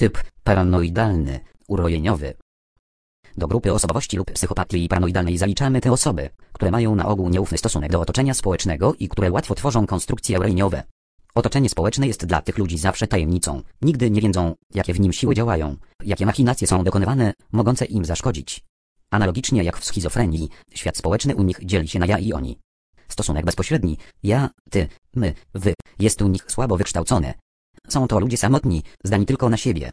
Typ paranoidalny, urojeniowy. Do grupy osobowości lub psychopatii paranoidalnej zaliczamy te osoby, które mają na ogół nieufny stosunek do otoczenia społecznego i które łatwo tworzą konstrukcje urojeniowe. Otoczenie społeczne jest dla tych ludzi zawsze tajemnicą. Nigdy nie wiedzą, jakie w nim siły działają, jakie machinacje są dokonywane, mogące im zaszkodzić. Analogicznie jak w schizofrenii, świat społeczny u nich dzieli się na ja i oni. Stosunek bezpośredni, ja, ty, my, wy, jest u nich słabo wykształcony. Są to ludzie samotni, zdani tylko na siebie.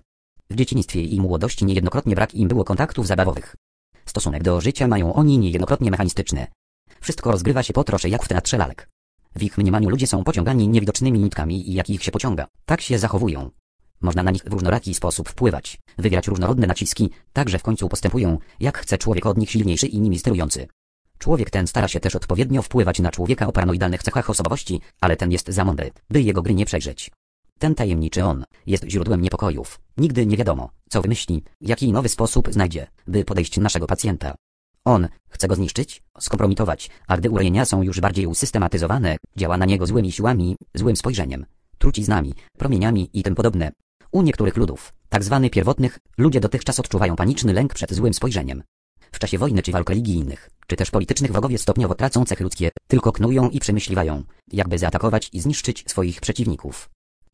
W dzieciństwie i młodości niejednokrotnie brak im było kontaktów zabawowych. Stosunek do życia mają oni niejednokrotnie mechanistyczny. Wszystko rozgrywa się po trosze jak w teatrze lalek. W ich mniemaniu ludzie są pociągani niewidocznymi nitkami i jak ich się pociąga, tak się zachowują. Można na nich w różnoraki sposób wpływać, wywierać różnorodne naciski, tak że w końcu postępują, jak chce człowiek od nich silniejszy i nimi sterujący. Człowiek ten stara się też odpowiednio wpływać na człowieka o paranoidalnych cechach osobowości, ale ten jest za mądry, by jego gry nie przejrzeć. Ten tajemniczy on jest źródłem niepokojów. Nigdy nie wiadomo, co wymyśli, jaki nowy sposób znajdzie, by podejść naszego pacjenta. On chce go zniszczyć, skompromitować, a gdy urojenia są już bardziej usystematyzowane, działa na niego złymi siłami, złym spojrzeniem, truciznami, promieniami i tym podobne. U niektórych ludów, tak zwanych pierwotnych, ludzie dotychczas odczuwają paniczny lęk przed złym spojrzeniem. W czasie wojny czy walk religijnych, czy też politycznych wrogowie stopniowo tracą cechy ludzkie, tylko knują i przemyśliwają, jakby zaatakować i zniszczyć swoich przeciwników.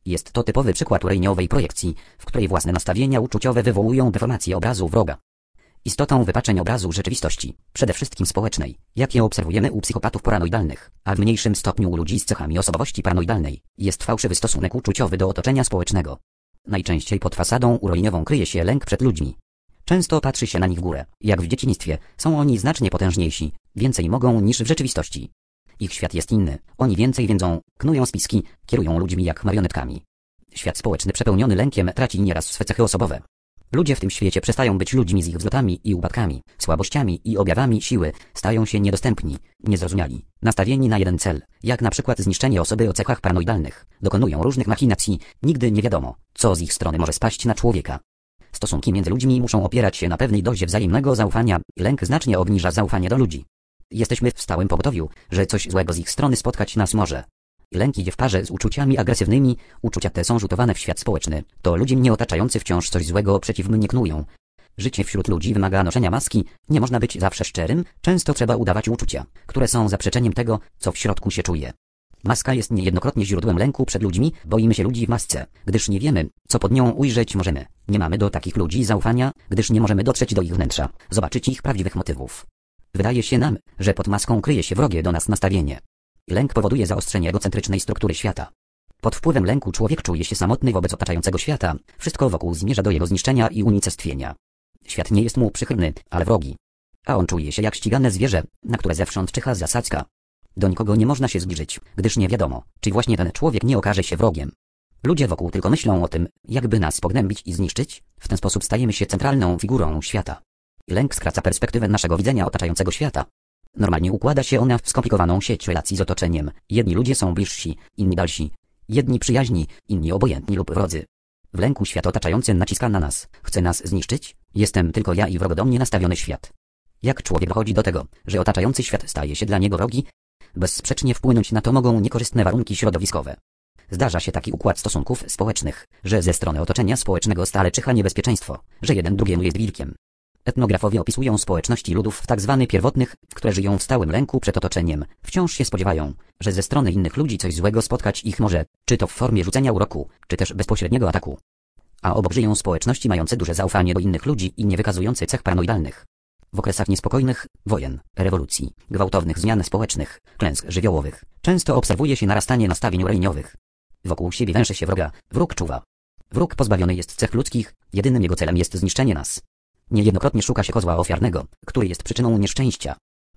Jest to typowy przykład urejeniowej projekcji, w której własne nastawienia uczuciowe wywołują deformację obrazu wroga. Istotą wypaczeń obrazu rzeczywistości, przede wszystkim społecznej, jakie obserwujemy u psychopatów paranoidalnych, a w mniejszym stopniu u ludzi z cechami osobowości paranoidalnej, jest fałszywy stosunek uczuciowy do otoczenia społecznego. Najczęściej pod fasadą urojeniową kryje się lęk przed ludźmi. Często patrzy się na nich w górę, jak w dzieciństwie, są oni znacznie potężniejsi, więcej mogą niż w rzeczywistości. Ich świat jest inny, oni więcej wiedzą, knują spiski, kierują ludźmi jak marionetkami. Świat społeczny przepełniony lękiem traci nieraz swe cechy osobowe. Ludzie w tym świecie przestają być ludźmi z ich wzlotami i upadkami, słabościami i objawami siły, stają się niedostępni, niezrozumiali, nastawieni na jeden cel, jak na przykład zniszczenie osoby o cechach paranoidalnych. Dokonują różnych machinacji, nigdy nie wiadomo, co z ich strony może spaść na człowieka. Stosunki między ludźmi muszą opierać się na pewnej dozie wzajemnego zaufania, lęk znacznie obniża zaufanie do ludzi. Jesteśmy w stałym pogotowiu, że coś złego z ich strony spotkać nas może. Lęk idzie w parze z uczuciami agresywnymi, uczucia te są rzutowane w świat społeczny, to ludzie mnie otaczający wciąż coś złego przeciw mnie knują. Życie wśród ludzi wymaga noszenia maski, nie można być zawsze szczerym, często trzeba udawać uczucia, które są zaprzeczeniem tego, co w środku się czuje. Maska jest niejednokrotnie źródłem lęku przed ludźmi, boimy się ludzi w masce, gdyż nie wiemy, co pod nią ujrzeć możemy. Nie mamy do takich ludzi zaufania, gdyż nie możemy dotrzeć do ich wnętrza, zobaczyć ich prawdziwych motywów. Wydaje się nam, że pod maską kryje się wrogie do nas nastawienie. Lęk powoduje zaostrzenie egocentrycznej struktury świata. Pod wpływem lęku człowiek czuje się samotny wobec otaczającego świata, wszystko wokół zmierza do jego zniszczenia i unicestwienia. Świat nie jest mu przychylny, ale wrogi. A on czuje się jak ścigane zwierzę, na które zewsząd czyha zasadzka. Do nikogo nie można się zbliżyć, gdyż nie wiadomo, czy właśnie ten człowiek nie okaże się wrogiem. Ludzie wokół tylko myślą o tym, jakby nas pognębić i zniszczyć, w ten sposób stajemy się centralną figurą świata. Lęk skraca perspektywę naszego widzenia otaczającego świata. Normalnie układa się ona w skomplikowaną sieć relacji z otoczeniem. Jedni ludzie są bliżsi, inni dalsi. Jedni przyjaźni, inni obojętni lub wrodzy. W lęku świat otaczający naciska na nas, chce nas zniszczyć, jestem tylko ja i wrogo do mnie nastawiony świat. Jak człowiek dochodzi do tego, że otaczający świat staje się dla niego wrogi? Bezsprzecznie wpłynąć na to mogą niekorzystne warunki środowiskowe. Zdarza się taki układ stosunków społecznych, że ze strony otoczenia społecznego stale czyha niebezpieczeństwo, że jeden drugiemu jest wilkiem. Etnografowie opisują społeczności ludów tzw. Tak pierwotnych, które żyją w stałym lęku przed otoczeniem. Wciąż się spodziewają, że ze strony innych ludzi coś złego spotkać ich może, czy to w formie rzucenia uroku, czy też bezpośredniego ataku. A obok żyją społeczności mające duże zaufanie do innych ludzi i nie wykazujące cech paranoidalnych. W okresach niespokojnych, wojen, rewolucji, gwałtownych zmian społecznych, klęsk żywiołowych, często obserwuje się narastanie nastawień urejeniowych. Wokół siebie węszy się wroga, wróg czuwa. Wróg pozbawiony jest cech ludzkich, jedynym jego celem jest zniszczenie nas. Niejednokrotnie szuka się kozła ofiarnego, który jest przyczyną nieszczęścia.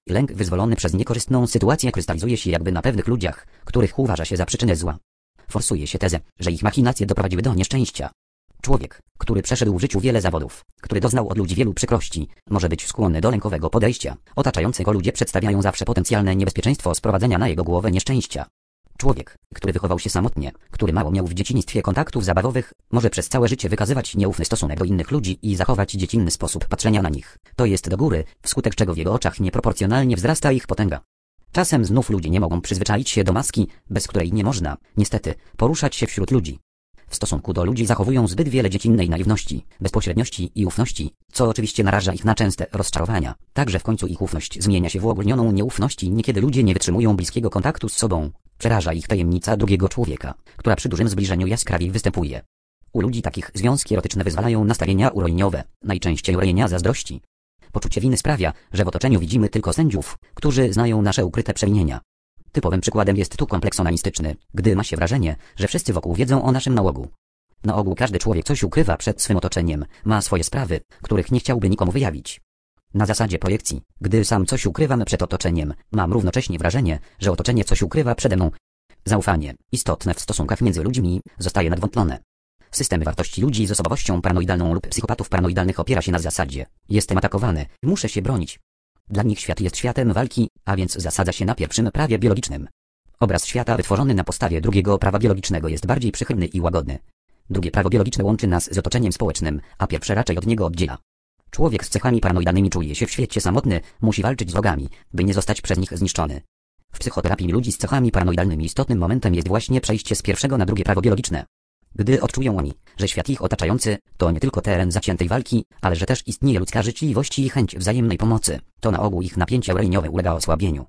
Lęk wyzwolony przez niekorzystną sytuację krystalizuje się jakby na pewnych ludziach, których uważa się za przyczynę zła. Forsuje się tezę, że ich machinacje doprowadziły do nieszczęścia. Człowiek, który przeszedł w życiu wiele zawodów, który doznał od ludzi wielu przykrości, może być skłonny do lękowego podejścia. Otaczający go ludzie przedstawiają zawsze potencjalne niebezpieczeństwo sprowadzenia na jego głowę nieszczęścia. Człowiek, który wychował się samotnie, który mało miał w dzieciństwie kontaktów zabawowych, może przez całe życie wykazywać nieufny stosunek do innych ludzi i zachować dziecinny sposób patrzenia na nich. To jest do góry, wskutek czego w jego oczach nieproporcjonalnie wzrasta ich potęga. Czasem znów ludzie nie mogą przyzwyczaić się do maski, bez której nie można, niestety, poruszać się wśród ludzi. w stosunku do ludzi zachowują zbyt wiele dziecinnej naiwności, bezpośredniości i ufności, co oczywiście naraża ich na częste rozczarowania. Także w końcu ich ufność zmienia się w uogólnioną nieufność i niekiedy ludzie nie wytrzymują bliskiego kontaktu z sobą. Przeraża ich tajemnica drugiego człowieka, która przy dużym zbliżeniu jaskrawiej występuje. U ludzi takich związki erotyczne wyzwalają nastawienia urojeniowe, najczęściej urojenia zazdrości. Poczucie winy sprawia, że w otoczeniu widzimy tylko sędziów, którzy znają nasze ukryte przewinienia. Typowym przykładem jest tu kompleks onanistyczny, gdy ma się wrażenie, że wszyscy wokół wiedzą o naszym nałogu. Na ogół każdy człowiek coś ukrywa przed swym otoczeniem, ma swoje sprawy, których nie chciałby nikomu wyjawić. Na zasadzie projekcji, gdy sam coś ukrywam przed otoczeniem, mam równocześnie wrażenie, że otoczenie coś ukrywa przede mną. Zaufanie, istotne w stosunkach między ludźmi, zostaje nadwątlone. System wartości ludzi z osobowością paranoidalną lub psychopatów paranoidalnych opiera się na zasadzie. Jestem atakowany, muszę się bronić. Dla nich świat jest światem walki, a więc zasadza się na pierwszym prawie biologicznym. Obraz świata wytworzony na podstawie drugiego prawa biologicznego jest bardziej przychylny i łagodny. Drugie prawo biologiczne łączy nas z otoczeniem społecznym, a pierwsze raczej od niego oddziela. Człowiek z cechami paranoidalnymi czuje się w świecie samotny, musi walczyć z wrogami, by nie zostać przez nich zniszczony. W psychoterapii ludzi z cechami paranoidalnymi istotnym momentem jest właśnie przejście z pierwszego na drugie prawo biologiczne. Gdy odczują oni, że świat ich otaczający to nie tylko teren zaciętej walki, ale że też istnieje ludzka życzliwość i chęć wzajemnej pomocy, to na ogół ich napięcie aureliowe ulega osłabieniu.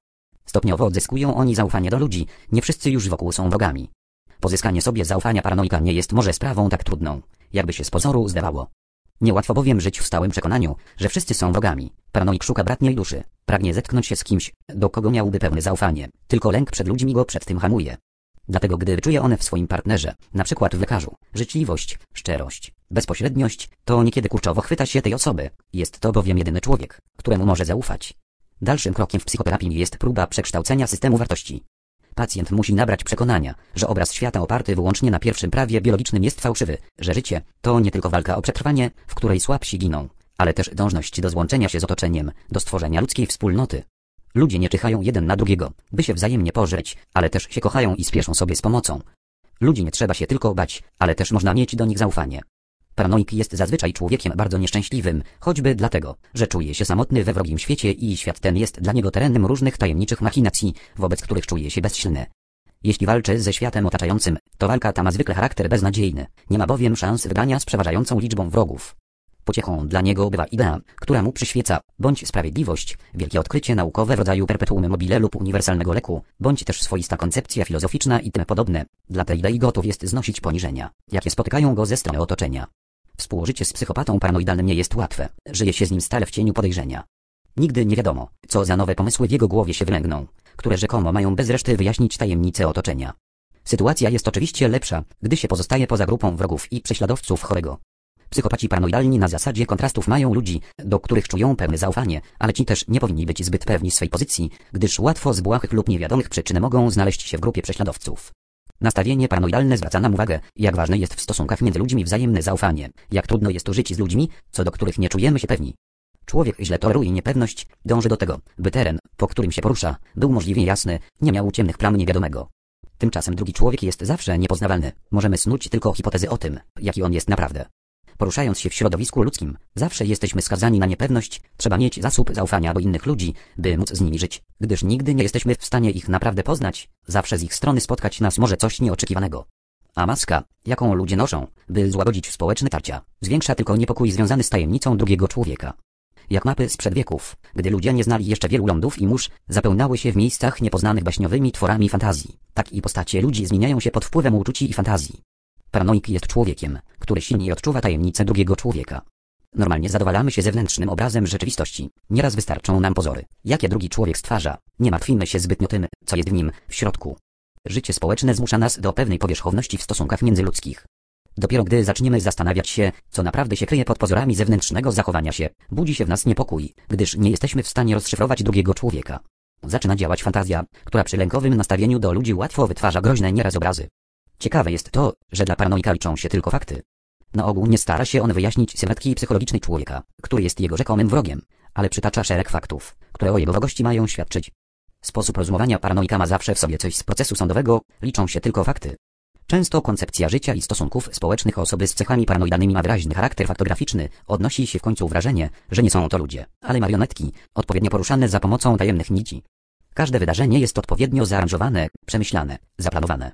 Stopniowo odzyskują oni zaufanie do ludzi, nie wszyscy już wokół są wrogami. Pozyskanie sobie zaufania paranoika nie jest może sprawą tak trudną, jakby się z pozoru zdawało. Niełatwo bowiem żyć w stałym przekonaniu, że wszyscy są wrogami. Paranoik szuka bratniej duszy, pragnie zetknąć się z kimś, do kogo miałby pełne zaufanie. Tylko lęk przed ludźmi go przed tym hamuje. Dlatego gdy wyczuje one w swoim partnerze, na przykład w lekarzu, życzliwość, szczerość, bezpośredniość, to niekiedy kurczowo chwyta się tej osoby. Jest to bowiem jedyny człowiek, któremu może zaufać. Dalszym krokiem w psychoterapii jest próba przekształcenia systemu wartości. Pacjent musi nabrać przekonania, że obraz świata oparty wyłącznie na pierwszym prawie biologicznym jest fałszywy, że życie to nie tylko walka o przetrwanie, w której słabsi giną, ale też dążność do złączenia się z otoczeniem, do stworzenia ludzkiej wspólnoty. Ludzie nie czyhają jeden na drugiego, by się wzajemnie pożreć, ale też się kochają i spieszą sobie z pomocą. Ludzi nie trzeba się tylko bać, ale też można mieć do nich zaufanie. Paranoik jest zazwyczaj człowiekiem bardzo nieszczęśliwym, choćby dlatego, że czuje się samotny we wrogim świecie i świat ten jest dla niego terenem różnych tajemniczych machinacji, wobec których czuje się bezsilny. Jeśli walczy ze światem otaczającym, to walka ta ma zwykle charakter beznadziejny, nie ma bowiem szans wydania z przeważającą liczbą wrogów. Pociechą dla niego bywa idea, która mu przyświeca, bądź sprawiedliwość, wielkie odkrycie naukowe w rodzaju perpetuum mobile lub uniwersalnego leku, bądź też swoista koncepcja filozoficzna i tym podobne. Dla tej idei gotów jest znosić poniżenia, jakie spotykają go ze strony otoczenia. Współżycie z psychopatą paranoidalnym nie jest łatwe, żyje się z nim stale w cieniu podejrzenia. Nigdy nie wiadomo, co za nowe pomysły w jego głowie się wylęgną, które rzekomo mają bez reszty wyjaśnić tajemnice otoczenia. Sytuacja jest oczywiście lepsza, gdy się pozostaje poza grupą wrogów i prześladowców chorego. Psychopaci paranoidalni na zasadzie kontrastów mają ludzi, do których czują pełne zaufanie, ale ci też nie powinni być zbyt pewni swej pozycji, gdyż łatwo z błahych lub niewiadomych przyczyn mogą znaleźć się w grupie prześladowców. Nastawienie paranoidalne zwraca nam uwagę, jak ważne jest w stosunkach między ludźmi wzajemne zaufanie, jak trudno jest żyć z ludźmi, co do których nie czujemy się pewni. Człowiek źle toleruje niepewność, dąży do tego, by teren, po którym się porusza, był możliwie jasny, nie miał ciemnych plam niewiadomego. Tymczasem drugi człowiek jest zawsze niepoznawalny, możemy snuć tylko hipotezy o tym, jaki on jest naprawdę. Poruszając się w środowisku ludzkim, zawsze jesteśmy skazani na niepewność, trzeba mieć zasób zaufania do innych ludzi, by móc z nimi żyć, gdyż nigdy nie jesteśmy w stanie ich naprawdę poznać, zawsze z ich strony spotkać nas może coś nieoczekiwanego. A maska, jaką ludzie noszą, by złagodzić społeczne tarcia, zwiększa tylko niepokój związany z tajemnicą drugiego człowieka. Jak mapy sprzed wieków, gdy ludzie nie znali jeszcze wielu lądów i mórz, zapełniały się w miejscach niepoznanych baśniowymi tworami fantazji. Tak i postacie ludzi zmieniają się pod wpływem uczuci i fantazji. Paranoik jest człowiekiem, który silnie odczuwa tajemnicę drugiego człowieka. Normalnie zadowalamy się zewnętrznym obrazem rzeczywistości. Nieraz wystarczą nam pozory, jakie drugi człowiek stwarza. Nie martwimy się zbytnio tym, co jest w nim, w środku. Życie społeczne zmusza nas do pewnej powierzchowności w stosunkach międzyludzkich. Dopiero gdy zaczniemy zastanawiać się, co naprawdę się kryje pod pozorami zewnętrznego zachowania się, budzi się w nas niepokój, gdyż nie jesteśmy w stanie rozszyfrować drugiego człowieka. Zaczyna działać fantazja, która przy lękowym nastawieniu do ludzi łatwo wytwarza groźne nieraz obrazy. Ciekawe jest to, że dla paranoika liczą się tylko fakty. Na ogół nie stara się on wyjaśnić sylwetki psychologicznej człowieka, który jest jego rzekomym wrogiem, ale przytacza szereg faktów, które o jego wrogości mają świadczyć. Sposób rozumowania paranoika ma zawsze w sobie coś z procesu sądowego, liczą się tylko fakty. Często koncepcja życia i stosunków społecznych osoby z cechami paranoidalnymi ma wyraźny charakter faktograficzny, odnosi się w końcu wrażenie, że nie są to ludzie, ale marionetki, odpowiednio poruszane za pomocą tajemnych nici. Każde wydarzenie jest odpowiednio zaaranżowane, przemyślane, zaplanowane.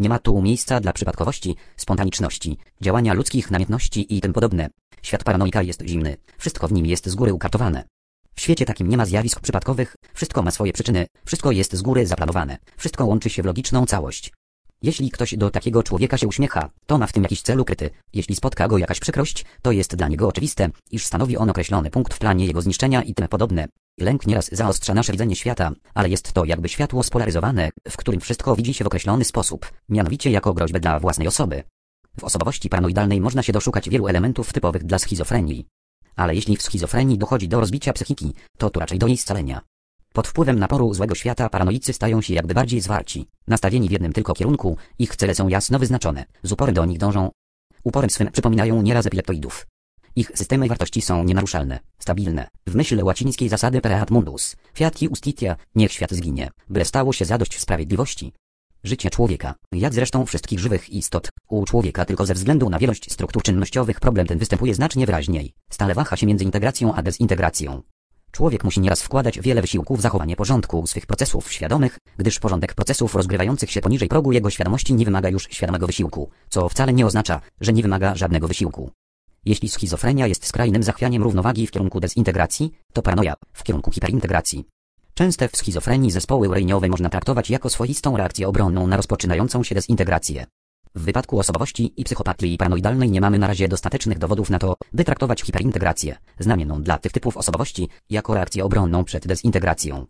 Nie ma tu miejsca dla przypadkowości, spontaniczności, działania ludzkich namiętności i tym podobne. Świat paranoika jest zimny, wszystko w nim jest z góry ukartowane. W świecie takim nie ma zjawisk przypadkowych, wszystko ma swoje przyczyny, wszystko jest z góry zaplanowane, wszystko łączy się w logiczną całość. Jeśli ktoś do takiego człowieka się uśmiecha, to ma w tym jakiś cel ukryty. Jeśli spotka go jakaś przykrość, to jest dla niego oczywiste, iż stanowi on określony punkt w planie jego zniszczenia i tym podobne. Lęk nieraz zaostrza nasze widzenie świata, ale jest to jakby światło spolaryzowane, w którym wszystko widzi się w określony sposób, mianowicie jako groźbę dla własnej osoby. W osobowości paranoidalnej można się doszukać wielu elementów typowych dla schizofrenii. Ale jeśli w schizofrenii dochodzi do rozbicia psychiki, to tu raczej do jej scalenia. Pod wpływem naporu złego świata paranoicy stają się jakby bardziej zwarci, nastawieni w jednym tylko kierunku, ich cele są jasno wyznaczone, z uporem do nich dążą. Uporem swym przypominają nieraz epileptoidów. Ich systemy wartości są nienaruszalne, stabilne, w myśl łacińskiej zasady pereat mundus, fiat justitia, niech świat zginie, byle stało się zadość sprawiedliwości. Życie człowieka, jak zresztą wszystkich żywych istot, u człowieka tylko ze względu na wielość struktur czynnościowych problem ten występuje znacznie wyraźniej, stale waha się między integracją a dezintegracją. Człowiek musi nieraz wkładać wiele wysiłku w zachowanie porządku swych procesów świadomych, gdyż porządek procesów rozgrywających się poniżej progu jego świadomości nie wymaga już świadomego wysiłku, co wcale nie oznacza, że nie wymaga żadnego wysiłku. Jeśli schizofrenia jest skrajnym zachwianiem równowagi w kierunku dezintegracji, to paranoia w kierunku hiperintegracji. Częste w schizofrenii zespoły ureniowe można traktować jako swoistą reakcję obronną na rozpoczynającą się dezintegrację. W wypadku osobowości i psychopatii paranoidalnej nie mamy na razie dostatecznych dowodów na to, by traktować hiperintegrację, znamienną dla tych typów osobowości, jako reakcję obronną przed dezintegracją.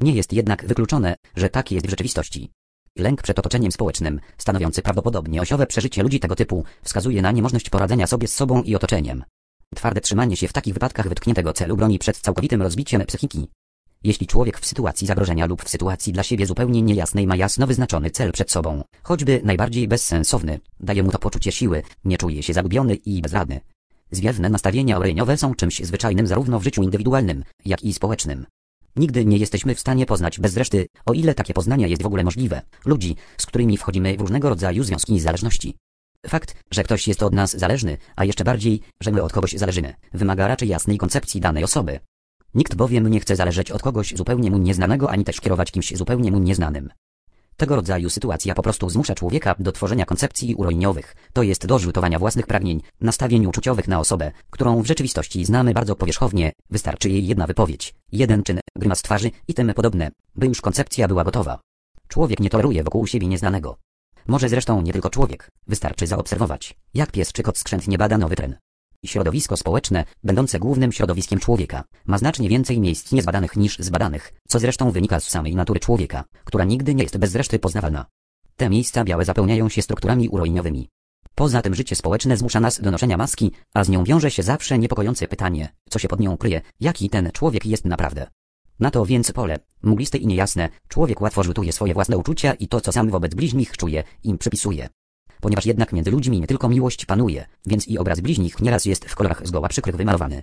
Nie jest jednak wykluczone, że tak jest w rzeczywistości. Lęk przed otoczeniem społecznym, stanowiący prawdopodobnie osiowe przeżycie ludzi tego typu, wskazuje na niemożność poradzenia sobie z sobą i otoczeniem. Twarde trzymanie się w takich wypadkach wytkniętego celu broni przed całkowitym rozbiciem psychiki. Jeśli człowiek w sytuacji zagrożenia lub w sytuacji dla siebie zupełnie niejasnej ma jasno wyznaczony cel przed sobą, choćby najbardziej bezsensowny, daje mu to poczucie siły, nie czuje się zagubiony i bezradny. Zwiewne nastawienia oreniowe są czymś zwyczajnym zarówno w życiu indywidualnym, jak i społecznym. Nigdy nie jesteśmy w stanie poznać bez reszty, o ile takie poznanie jest w ogóle możliwe, ludzi, z którymi wchodzimy w różnego rodzaju związki i zależności. Fakt, że ktoś jest od nas zależny, a jeszcze bardziej, że my od kogoś zależymy, wymaga raczej jasnej koncepcji danej osoby. Nikt bowiem nie chce zależeć od kogoś zupełnie mu nieznanego ani też kierować kimś zupełnie mu nieznanym. Tego rodzaju sytuacja po prostu zmusza człowieka do tworzenia koncepcji urojeniowych, to jest do rzutowania własnych pragnień, nastawień uczuciowych na osobę, którą w rzeczywistości znamy bardzo powierzchownie, wystarczy jej jedna wypowiedź, jeden czyn, grymas twarzy i tym podobne, by już koncepcja była gotowa. Człowiek nie toleruje wokół siebie nieznanego. Może zresztą nie tylko człowiek, wystarczy zaobserwować, jak pies czy kot skrzętnie bada nowy tren. Środowisko społeczne, będące głównym środowiskiem człowieka, ma znacznie więcej miejsc niezbadanych niż zbadanych, co zresztą wynika z samej natury człowieka, która nigdy nie jest bez reszty poznawalna. Te miejsca białe zapełniają się strukturami urojeniowymi. Poza tym życie społeczne zmusza nas do noszenia maski, a z nią wiąże się zawsze niepokojące pytanie, co się pod nią kryje, jaki ten człowiek jest naprawdę. Na to więc pole, mgliste i niejasne, człowiek łatwo rzutuje swoje własne uczucia i to, co sam wobec bliźnich czuje, im przypisuje. Ponieważ jednak między ludźmi nie tylko miłość panuje, więc i obraz bliźnich nieraz jest w kolorach zgoła przykrych wymalowany.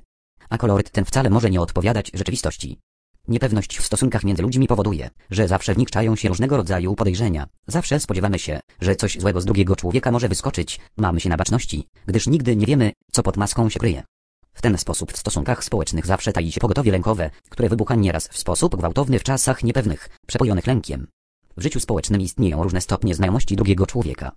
A koloryt ten wcale może nie odpowiadać rzeczywistości. Niepewność w stosunkach między ludźmi powoduje, że zawsze w nich czają się różnego rodzaju podejrzenia. Zawsze spodziewamy się, że coś złego z drugiego człowieka może wyskoczyć, mamy się na baczności, gdyż nigdy nie wiemy, co pod maską się kryje. W ten sposób w stosunkach społecznych zawsze tai się pogotowie lękowe, które wybucha nieraz w sposób gwałtowny w czasach niepewnych, przepojonych lękiem. W życiu społecznym istnieją różne stopnie znajomości drugiego człowieka.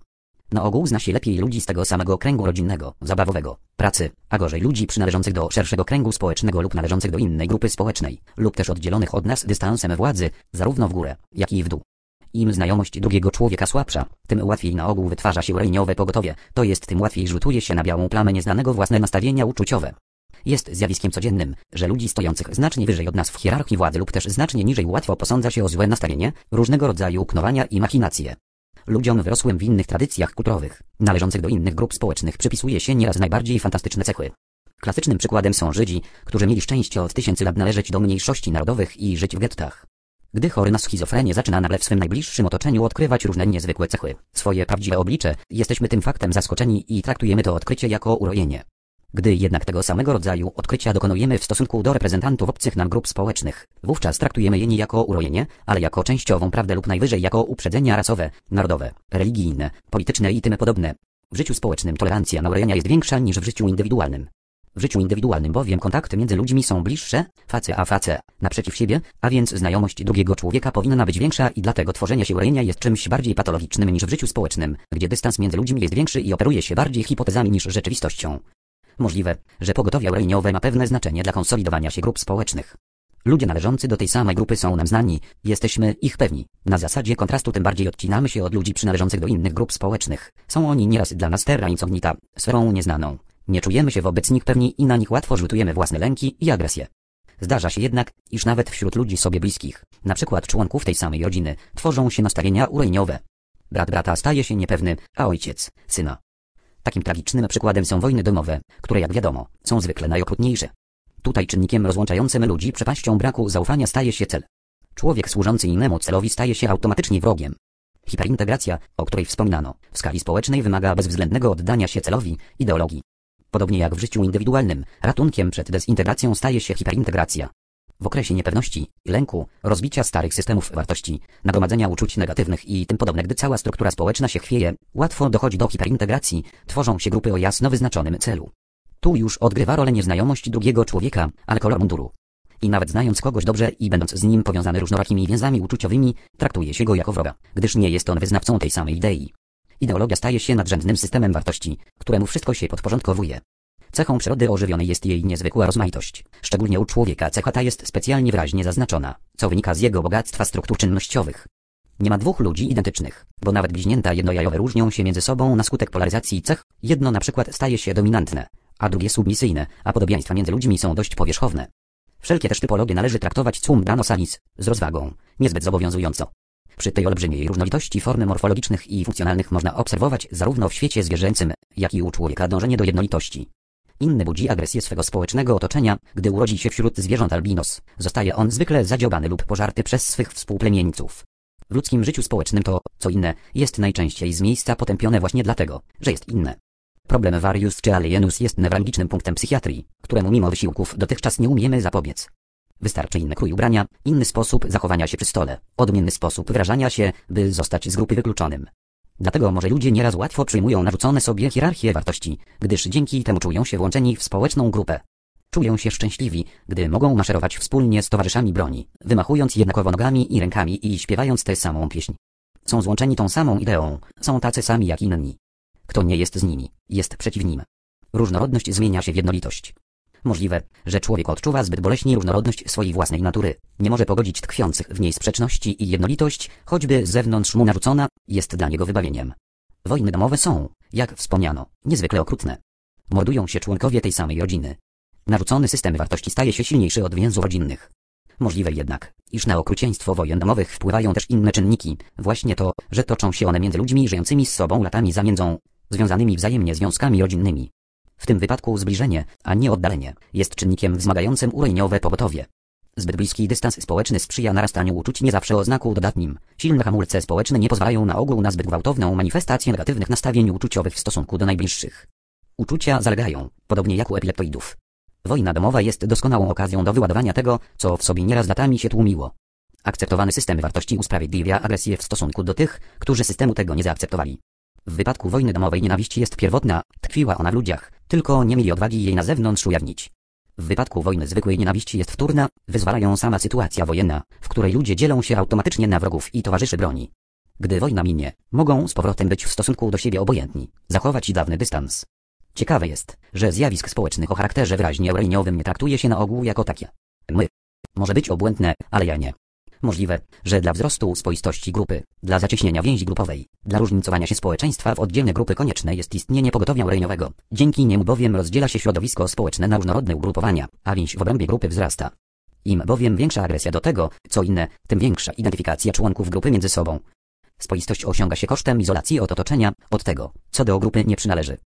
Na ogół zna się lepiej ludzi z tego samego kręgu rodzinnego, zabawowego, pracy, a gorzej ludzi przynależących do szerszego kręgu społecznego lub należących do innej grupy społecznej, lub też oddzielonych od nas dystansem władzy, zarówno w górę, jak i w dół. Im znajomość drugiego człowieka słabsza, tym łatwiej na ogół wytwarza się reliniowe pogotowie, to jest tym łatwiej rzutuje się na białą plamę nieznanego własne nastawienia uczuciowe. Jest zjawiskiem codziennym, że ludzi stojących znacznie wyżej od nas w hierarchii władzy lub też znacznie niżej łatwo posądza się o złe nastawienie, różnego rodzaju uknowania i machinacje. Ludziom wyrosłym w innych tradycjach kulturowych, należących do innych grup społecznych przypisuje się nieraz najbardziej fantastyczne cechy. Klasycznym przykładem są Żydzi, którzy mieli szczęście od tysięcy lat należeć do mniejszości narodowych i żyć w gettach. Gdy chory na schizofrenię zaczyna nagle w swym najbliższym otoczeniu odkrywać różne niezwykłe cechy, swoje prawdziwe oblicze, jesteśmy tym faktem zaskoczeni i traktujemy to odkrycie jako urojenie. Gdy jednak tego samego rodzaju odkrycia dokonujemy w stosunku do reprezentantów obcych nam grup społecznych, wówczas traktujemy je nie jako urojenie, ale jako częściową prawdę lub najwyżej jako uprzedzenia rasowe, narodowe, religijne, polityczne i tym podobne. W życiu społecznym tolerancja na urojenia jest większa niż w życiu indywidualnym. W życiu indywidualnym bowiem kontakty między ludźmi są bliższe, face a face, naprzeciw siebie, a więc znajomość drugiego człowieka powinna być większa i dlatego tworzenie się urojenia jest czymś bardziej patologicznym niż w życiu społecznym, gdzie dystans między ludźmi jest większy i operuje się bardziej hipotezami niż rzeczywistością. Możliwe, że pogotowie urejeniowe ma pewne znaczenie dla konsolidowania się grup społecznych. Ludzie należący do tej samej grupy są nam znani, jesteśmy ich pewni. Na zasadzie kontrastu tym bardziej odcinamy się od ludzi przynależących do innych grup społecznych. Są oni nieraz dla nas terra incognita, sferą nieznaną. Nie czujemy się wobec nich pewni i na nich łatwo rzutujemy własne lęki i agresję. Zdarza się jednak, iż nawet wśród ludzi sobie bliskich, na przykład członków tej samej rodziny, tworzą się nastawienia urejeniowe. Brat brata staje się niepewny, a ojciec syna. Takim tragicznym przykładem są wojny domowe, które jak wiadomo, są zwykle najokrutniejsze. Tutaj czynnikiem rozłączającym ludzi przepaścią braku zaufania staje się cel. Człowiek służący innemu celowi staje się automatycznie wrogiem. Hiperintegracja, o której wspominano, w skali społecznej wymaga bezwzględnego oddania się celowi, ideologii. Podobnie jak w życiu indywidualnym, ratunkiem przed dezintegracją staje się hiperintegracja. W okresie niepewności, lęku, rozbicia starych systemów wartości, nagromadzenia uczuć negatywnych i tym podobne, gdy cała struktura społeczna się chwieje, łatwo dochodzi do hiperintegracji, tworzą się grupy o jasno wyznaczonym celu. Tu już odgrywa rolę nieznajomość drugiego człowieka, ale kolor munduru. I nawet znając kogoś dobrze i będąc z nim powiązany różnorakimi więzami uczuciowymi, traktuje się go jako wroga, gdyż nie jest on wyznawcą tej samej idei. Ideologia staje się nadrzędnym systemem wartości, któremu wszystko się podporządkowuje. Cechą przyrody ożywionej jest jej niezwykła rozmaitość. Szczególnie u człowieka cecha ta jest specjalnie wyraźnie zaznaczona, co wynika z jego bogactwa struktur czynnościowych. Nie ma dwóch ludzi identycznych, bo nawet bliźnięta jednojajowe różnią się między sobą na skutek polaryzacji cech. Jedno na przykład staje się dominantne, a drugie submisyjne, a podobieństwa między ludźmi są dość powierzchowne. Wszelkie też typologie należy traktować cum dano salis, z rozwagą, niezbyt zobowiązująco. Przy tej olbrzymiej różnorodności formy morfologicznych i funkcjonalnych można obserwować zarówno w świecie zwierzęcym, jak i u człowieka dążenie do jednolitości. Inny budzi agresję swego społecznego otoczenia, gdy urodzi się wśród zwierząt albinos. Zostaje on zwykle zadziobany lub pożarty przez swych współplemieńców. W ludzkim życiu społecznym to, co inne, jest najczęściej z miejsca potępione właśnie dlatego, że jest inne. Problem varius czy alienus jest newralgicznym punktem psychiatrii, któremu mimo wysiłków dotychczas nie umiemy zapobiec. Wystarczy inny krój ubrania, inny sposób zachowania się przy stole, odmienny sposób wyrażania się, by zostać z grupy wykluczonym. Dlatego może ludzie nieraz łatwo przyjmują narzucone sobie hierarchię wartości, gdyż dzięki temu czują się włączeni w społeczną grupę. Czują się szczęśliwi, gdy mogą maszerować wspólnie z towarzyszami broni, wymachując jednakowo nogami i rękami i śpiewając tę samą pieśń. Są złączeni tą samą ideą, są tacy sami jak inni. Kto nie jest z nimi, jest przeciw nim. Różnorodność zmienia się w jednolitość. Możliwe, że człowiek odczuwa zbyt boleśnie różnorodność swojej własnej natury. Nie może pogodzić tkwiących w niej sprzeczności i jednolitość, choćby z zewnątrz mu narzucona, jest dla niego wybawieniem. Wojny domowe są, jak wspomniano, niezwykle okrutne. Mordują się członkowie tej samej rodziny. Narzucony system wartości staje się silniejszy od więzów rodzinnych. Możliwe jednak, iż na okrucieństwo wojen domowych wpływają też inne czynniki, właśnie to, że toczą się one między ludźmi żyjącymi z sobą latami zamiędzą, związanymi wzajemnie związkami rodzinnymi. W tym wypadku zbliżenie, a nie oddalenie, jest czynnikiem wzmagającym urejeniowe pogotowie. Zbyt bliski dystans społeczny sprzyja narastaniu uczuć nie zawsze o znaku dodatnim. Silne hamulce społeczne nie pozwalają na ogół na zbyt gwałtowną manifestację negatywnych nastawień uczuciowych w stosunku do najbliższych. Uczucia zalegają, podobnie jak u epileptoidów. Wojna domowa jest doskonałą okazją do wyładowania tego, co w sobie nieraz latami się tłumiło. Akceptowany system wartości usprawiedliwia agresję w stosunku do tych, którzy systemu tego nie zaakceptowali. W wypadku wojny domowej nienawiść jest pierwotna, tkwiła ona w ludziach, tylko nie mieli odwagi jej na zewnątrz ujawnić. W wypadku wojny zwykłej nienawiści jest wtórna, wyzwala ją sama sytuacja wojenna, w której ludzie dzielą się automatycznie na wrogów i towarzyszy broni. Gdy wojna minie, mogą z powrotem być w stosunku do siebie obojętni, zachować dawny dystans. Ciekawe jest, że zjawisk społecznych o charakterze wyraźnie nie traktuje się na ogół jako takie. My. Może być obłędne, ale ja nie. Możliwe, że dla wzrostu spoistości grupy, dla zacieśnienia więzi grupowej, dla różnicowania się społeczeństwa w oddzielne grupy konieczne jest istnienie pogotowia urejeniowego. Dzięki niemu bowiem rozdziela się środowisko społeczne na różnorodne ugrupowania, a więź w obrębie grupy wzrasta. Im bowiem większa agresja do tego, co inne, tym większa identyfikacja członków grupy między sobą. Spoistość osiąga się kosztem izolacji od otoczenia, od tego, co do grupy nie przynależy.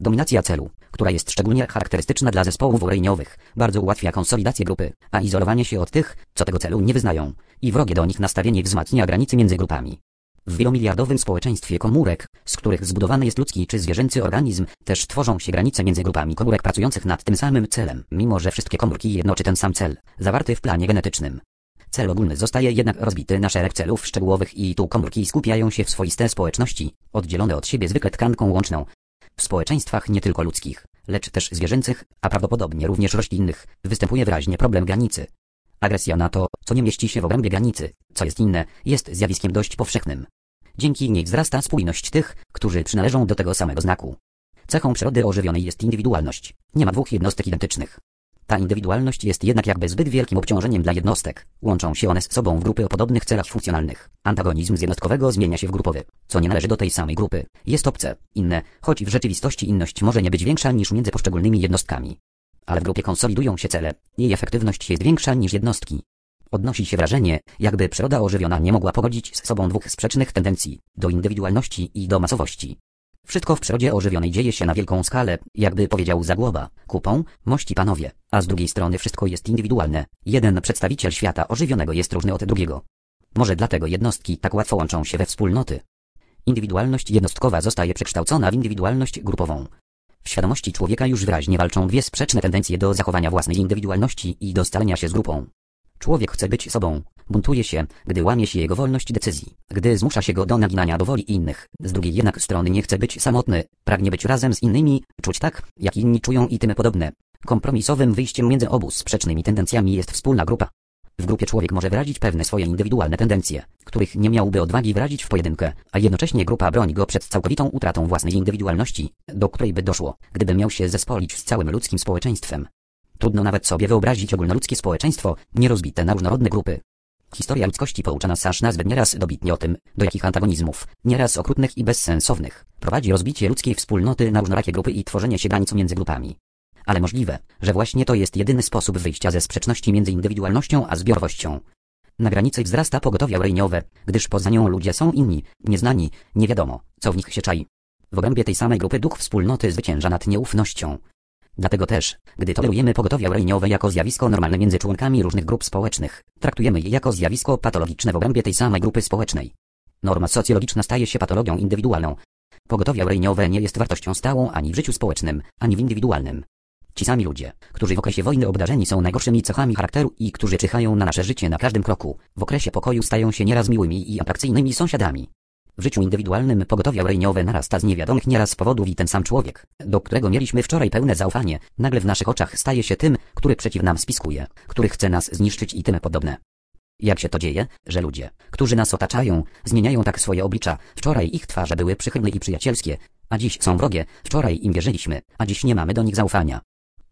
Dominacja celu, która jest szczególnie charakterystyczna dla zespołów urejeniowych, bardzo ułatwia konsolidację grupy, a izolowanie się od tych, co tego celu nie wyznają, i wrogie do nich nastawienie wzmacnia granicy między grupami. W wielomiliardowym społeczeństwie komórek, z których zbudowany jest ludzki czy zwierzęcy organizm, też tworzą się granice między grupami komórek pracujących nad tym samym celem, mimo że wszystkie komórki jednoczy ten sam cel, zawarty w planie genetycznym. Cel ogólny zostaje jednak rozbity na szereg celów szczegółowych i tu komórki skupiają się w swoiste społeczności, oddzielone od siebie zwykle tkanką łączną. W społeczeństwach nie tylko ludzkich, lecz też zwierzęcych, a prawdopodobnie również roślinnych, występuje wyraźnie problem granicy. Agresja na to, co nie mieści się w obrębie granicy, co jest inne, jest zjawiskiem dość powszechnym. Dzięki niej wzrasta spójność tych, którzy przynależą do tego samego znaku. Cechą przyrody ożywionej jest indywidualność. Nie ma dwóch jednostek identycznych. Ta indywidualność jest jednak jakby zbyt wielkim obciążeniem dla jednostek. Łączą się one z sobą w grupy o podobnych celach funkcjonalnych. Antagonizm z jednostkowego zmienia się w grupowy, co nie należy do tej samej grupy. Jest obce, inne, choć w rzeczywistości inność może nie być większa niż między poszczególnymi jednostkami. Ale w grupie konsolidują się cele. Jej efektywność jest większa niż jednostki. Odnosi się wrażenie, jakby przyroda ożywiona nie mogła pogodzić z sobą dwóch sprzecznych tendencji, do indywidualności i do masowości. Wszystko w przyrodzie ożywionej dzieje się na wielką skalę, jakby powiedział Zagłoba, kupą, mości panowie, a z drugiej strony wszystko jest indywidualne. Jeden przedstawiciel świata ożywionego jest różny od drugiego. Może dlatego jednostki tak łatwo łączą się we wspólnoty. Indywidualność jednostkowa zostaje przekształcona w indywidualność grupową. W świadomości człowieka już wyraźnie walczą dwie sprzeczne tendencje do zachowania własnej indywidualności i do scalenia się z grupą. Człowiek chce być sobą, buntuje się, gdy łamie się jego wolność decyzji, gdy zmusza się go do naginania do woli innych. Z drugiej jednak strony nie chce być samotny, pragnie być razem z innymi, czuć tak, jak inni czują i tym podobne. Kompromisowym wyjściem między obu sprzecznymi tendencjami jest wspólna grupa. W grupie człowiek może wyrazić pewne swoje indywidualne tendencje, których nie miałby odwagi wyrazić w pojedynkę, a jednocześnie grupa broni go przed całkowitą utratą własnej indywidualności, do której by doszło, gdyby miał się zespolić z całym ludzkim społeczeństwem. Trudno nawet sobie wyobrazić ogólnoludzkie społeczeństwo, nierozbite na różnorodne grupy. Historia ludzkości poucza nas aż nazbyt nieraz dobitnie o tym, do jakich antagonizmów, nieraz okrutnych i bezsensownych, prowadzi rozbicie ludzkiej wspólnoty na różnorakie grupy i tworzenie się granic między grupami. Ale możliwe, że właśnie to jest jedyny sposób wyjścia ze sprzeczności między indywidualnością a zbiorowością. Na granicy wzrasta pogotowie awaryjniowe, gdyż poza nią ludzie są inni, nieznani, nie wiadomo, co w nich się czai. W obrębie tej samej grupy duch wspólnoty zwycięża nad nieufnością, Dlatego też, gdy tolerujemy pogotowie awaryjniowe jako zjawisko normalne między członkami różnych grup społecznych, traktujemy je jako zjawisko patologiczne w obrębie tej samej grupy społecznej. Norma socjologiczna staje się patologią indywidualną. Pogotowie awaryjniowe nie jest wartością stałą ani w życiu społecznym, ani w indywidualnym. Ci sami ludzie, którzy w okresie wojny obdarzeni są najgorszymi cechami charakteru i którzy czyhają na nasze życie na każdym kroku, w okresie pokoju stają się nieraz miłymi i atrakcyjnymi sąsiadami. W życiu indywidualnym pogotowie awaryjniowe narasta z niewiadomych nieraz powodów i ten sam człowiek, do którego mieliśmy wczoraj pełne zaufanie, nagle w naszych oczach staje się tym, który przeciw nam spiskuje, który chce nas zniszczyć i tym podobne. Jak się to dzieje, że ludzie, którzy nas otaczają, zmieniają tak swoje oblicza, wczoraj ich twarze były przychylne i przyjacielskie, a dziś są wrogie, wczoraj im wierzyliśmy, a dziś nie mamy do nich zaufania.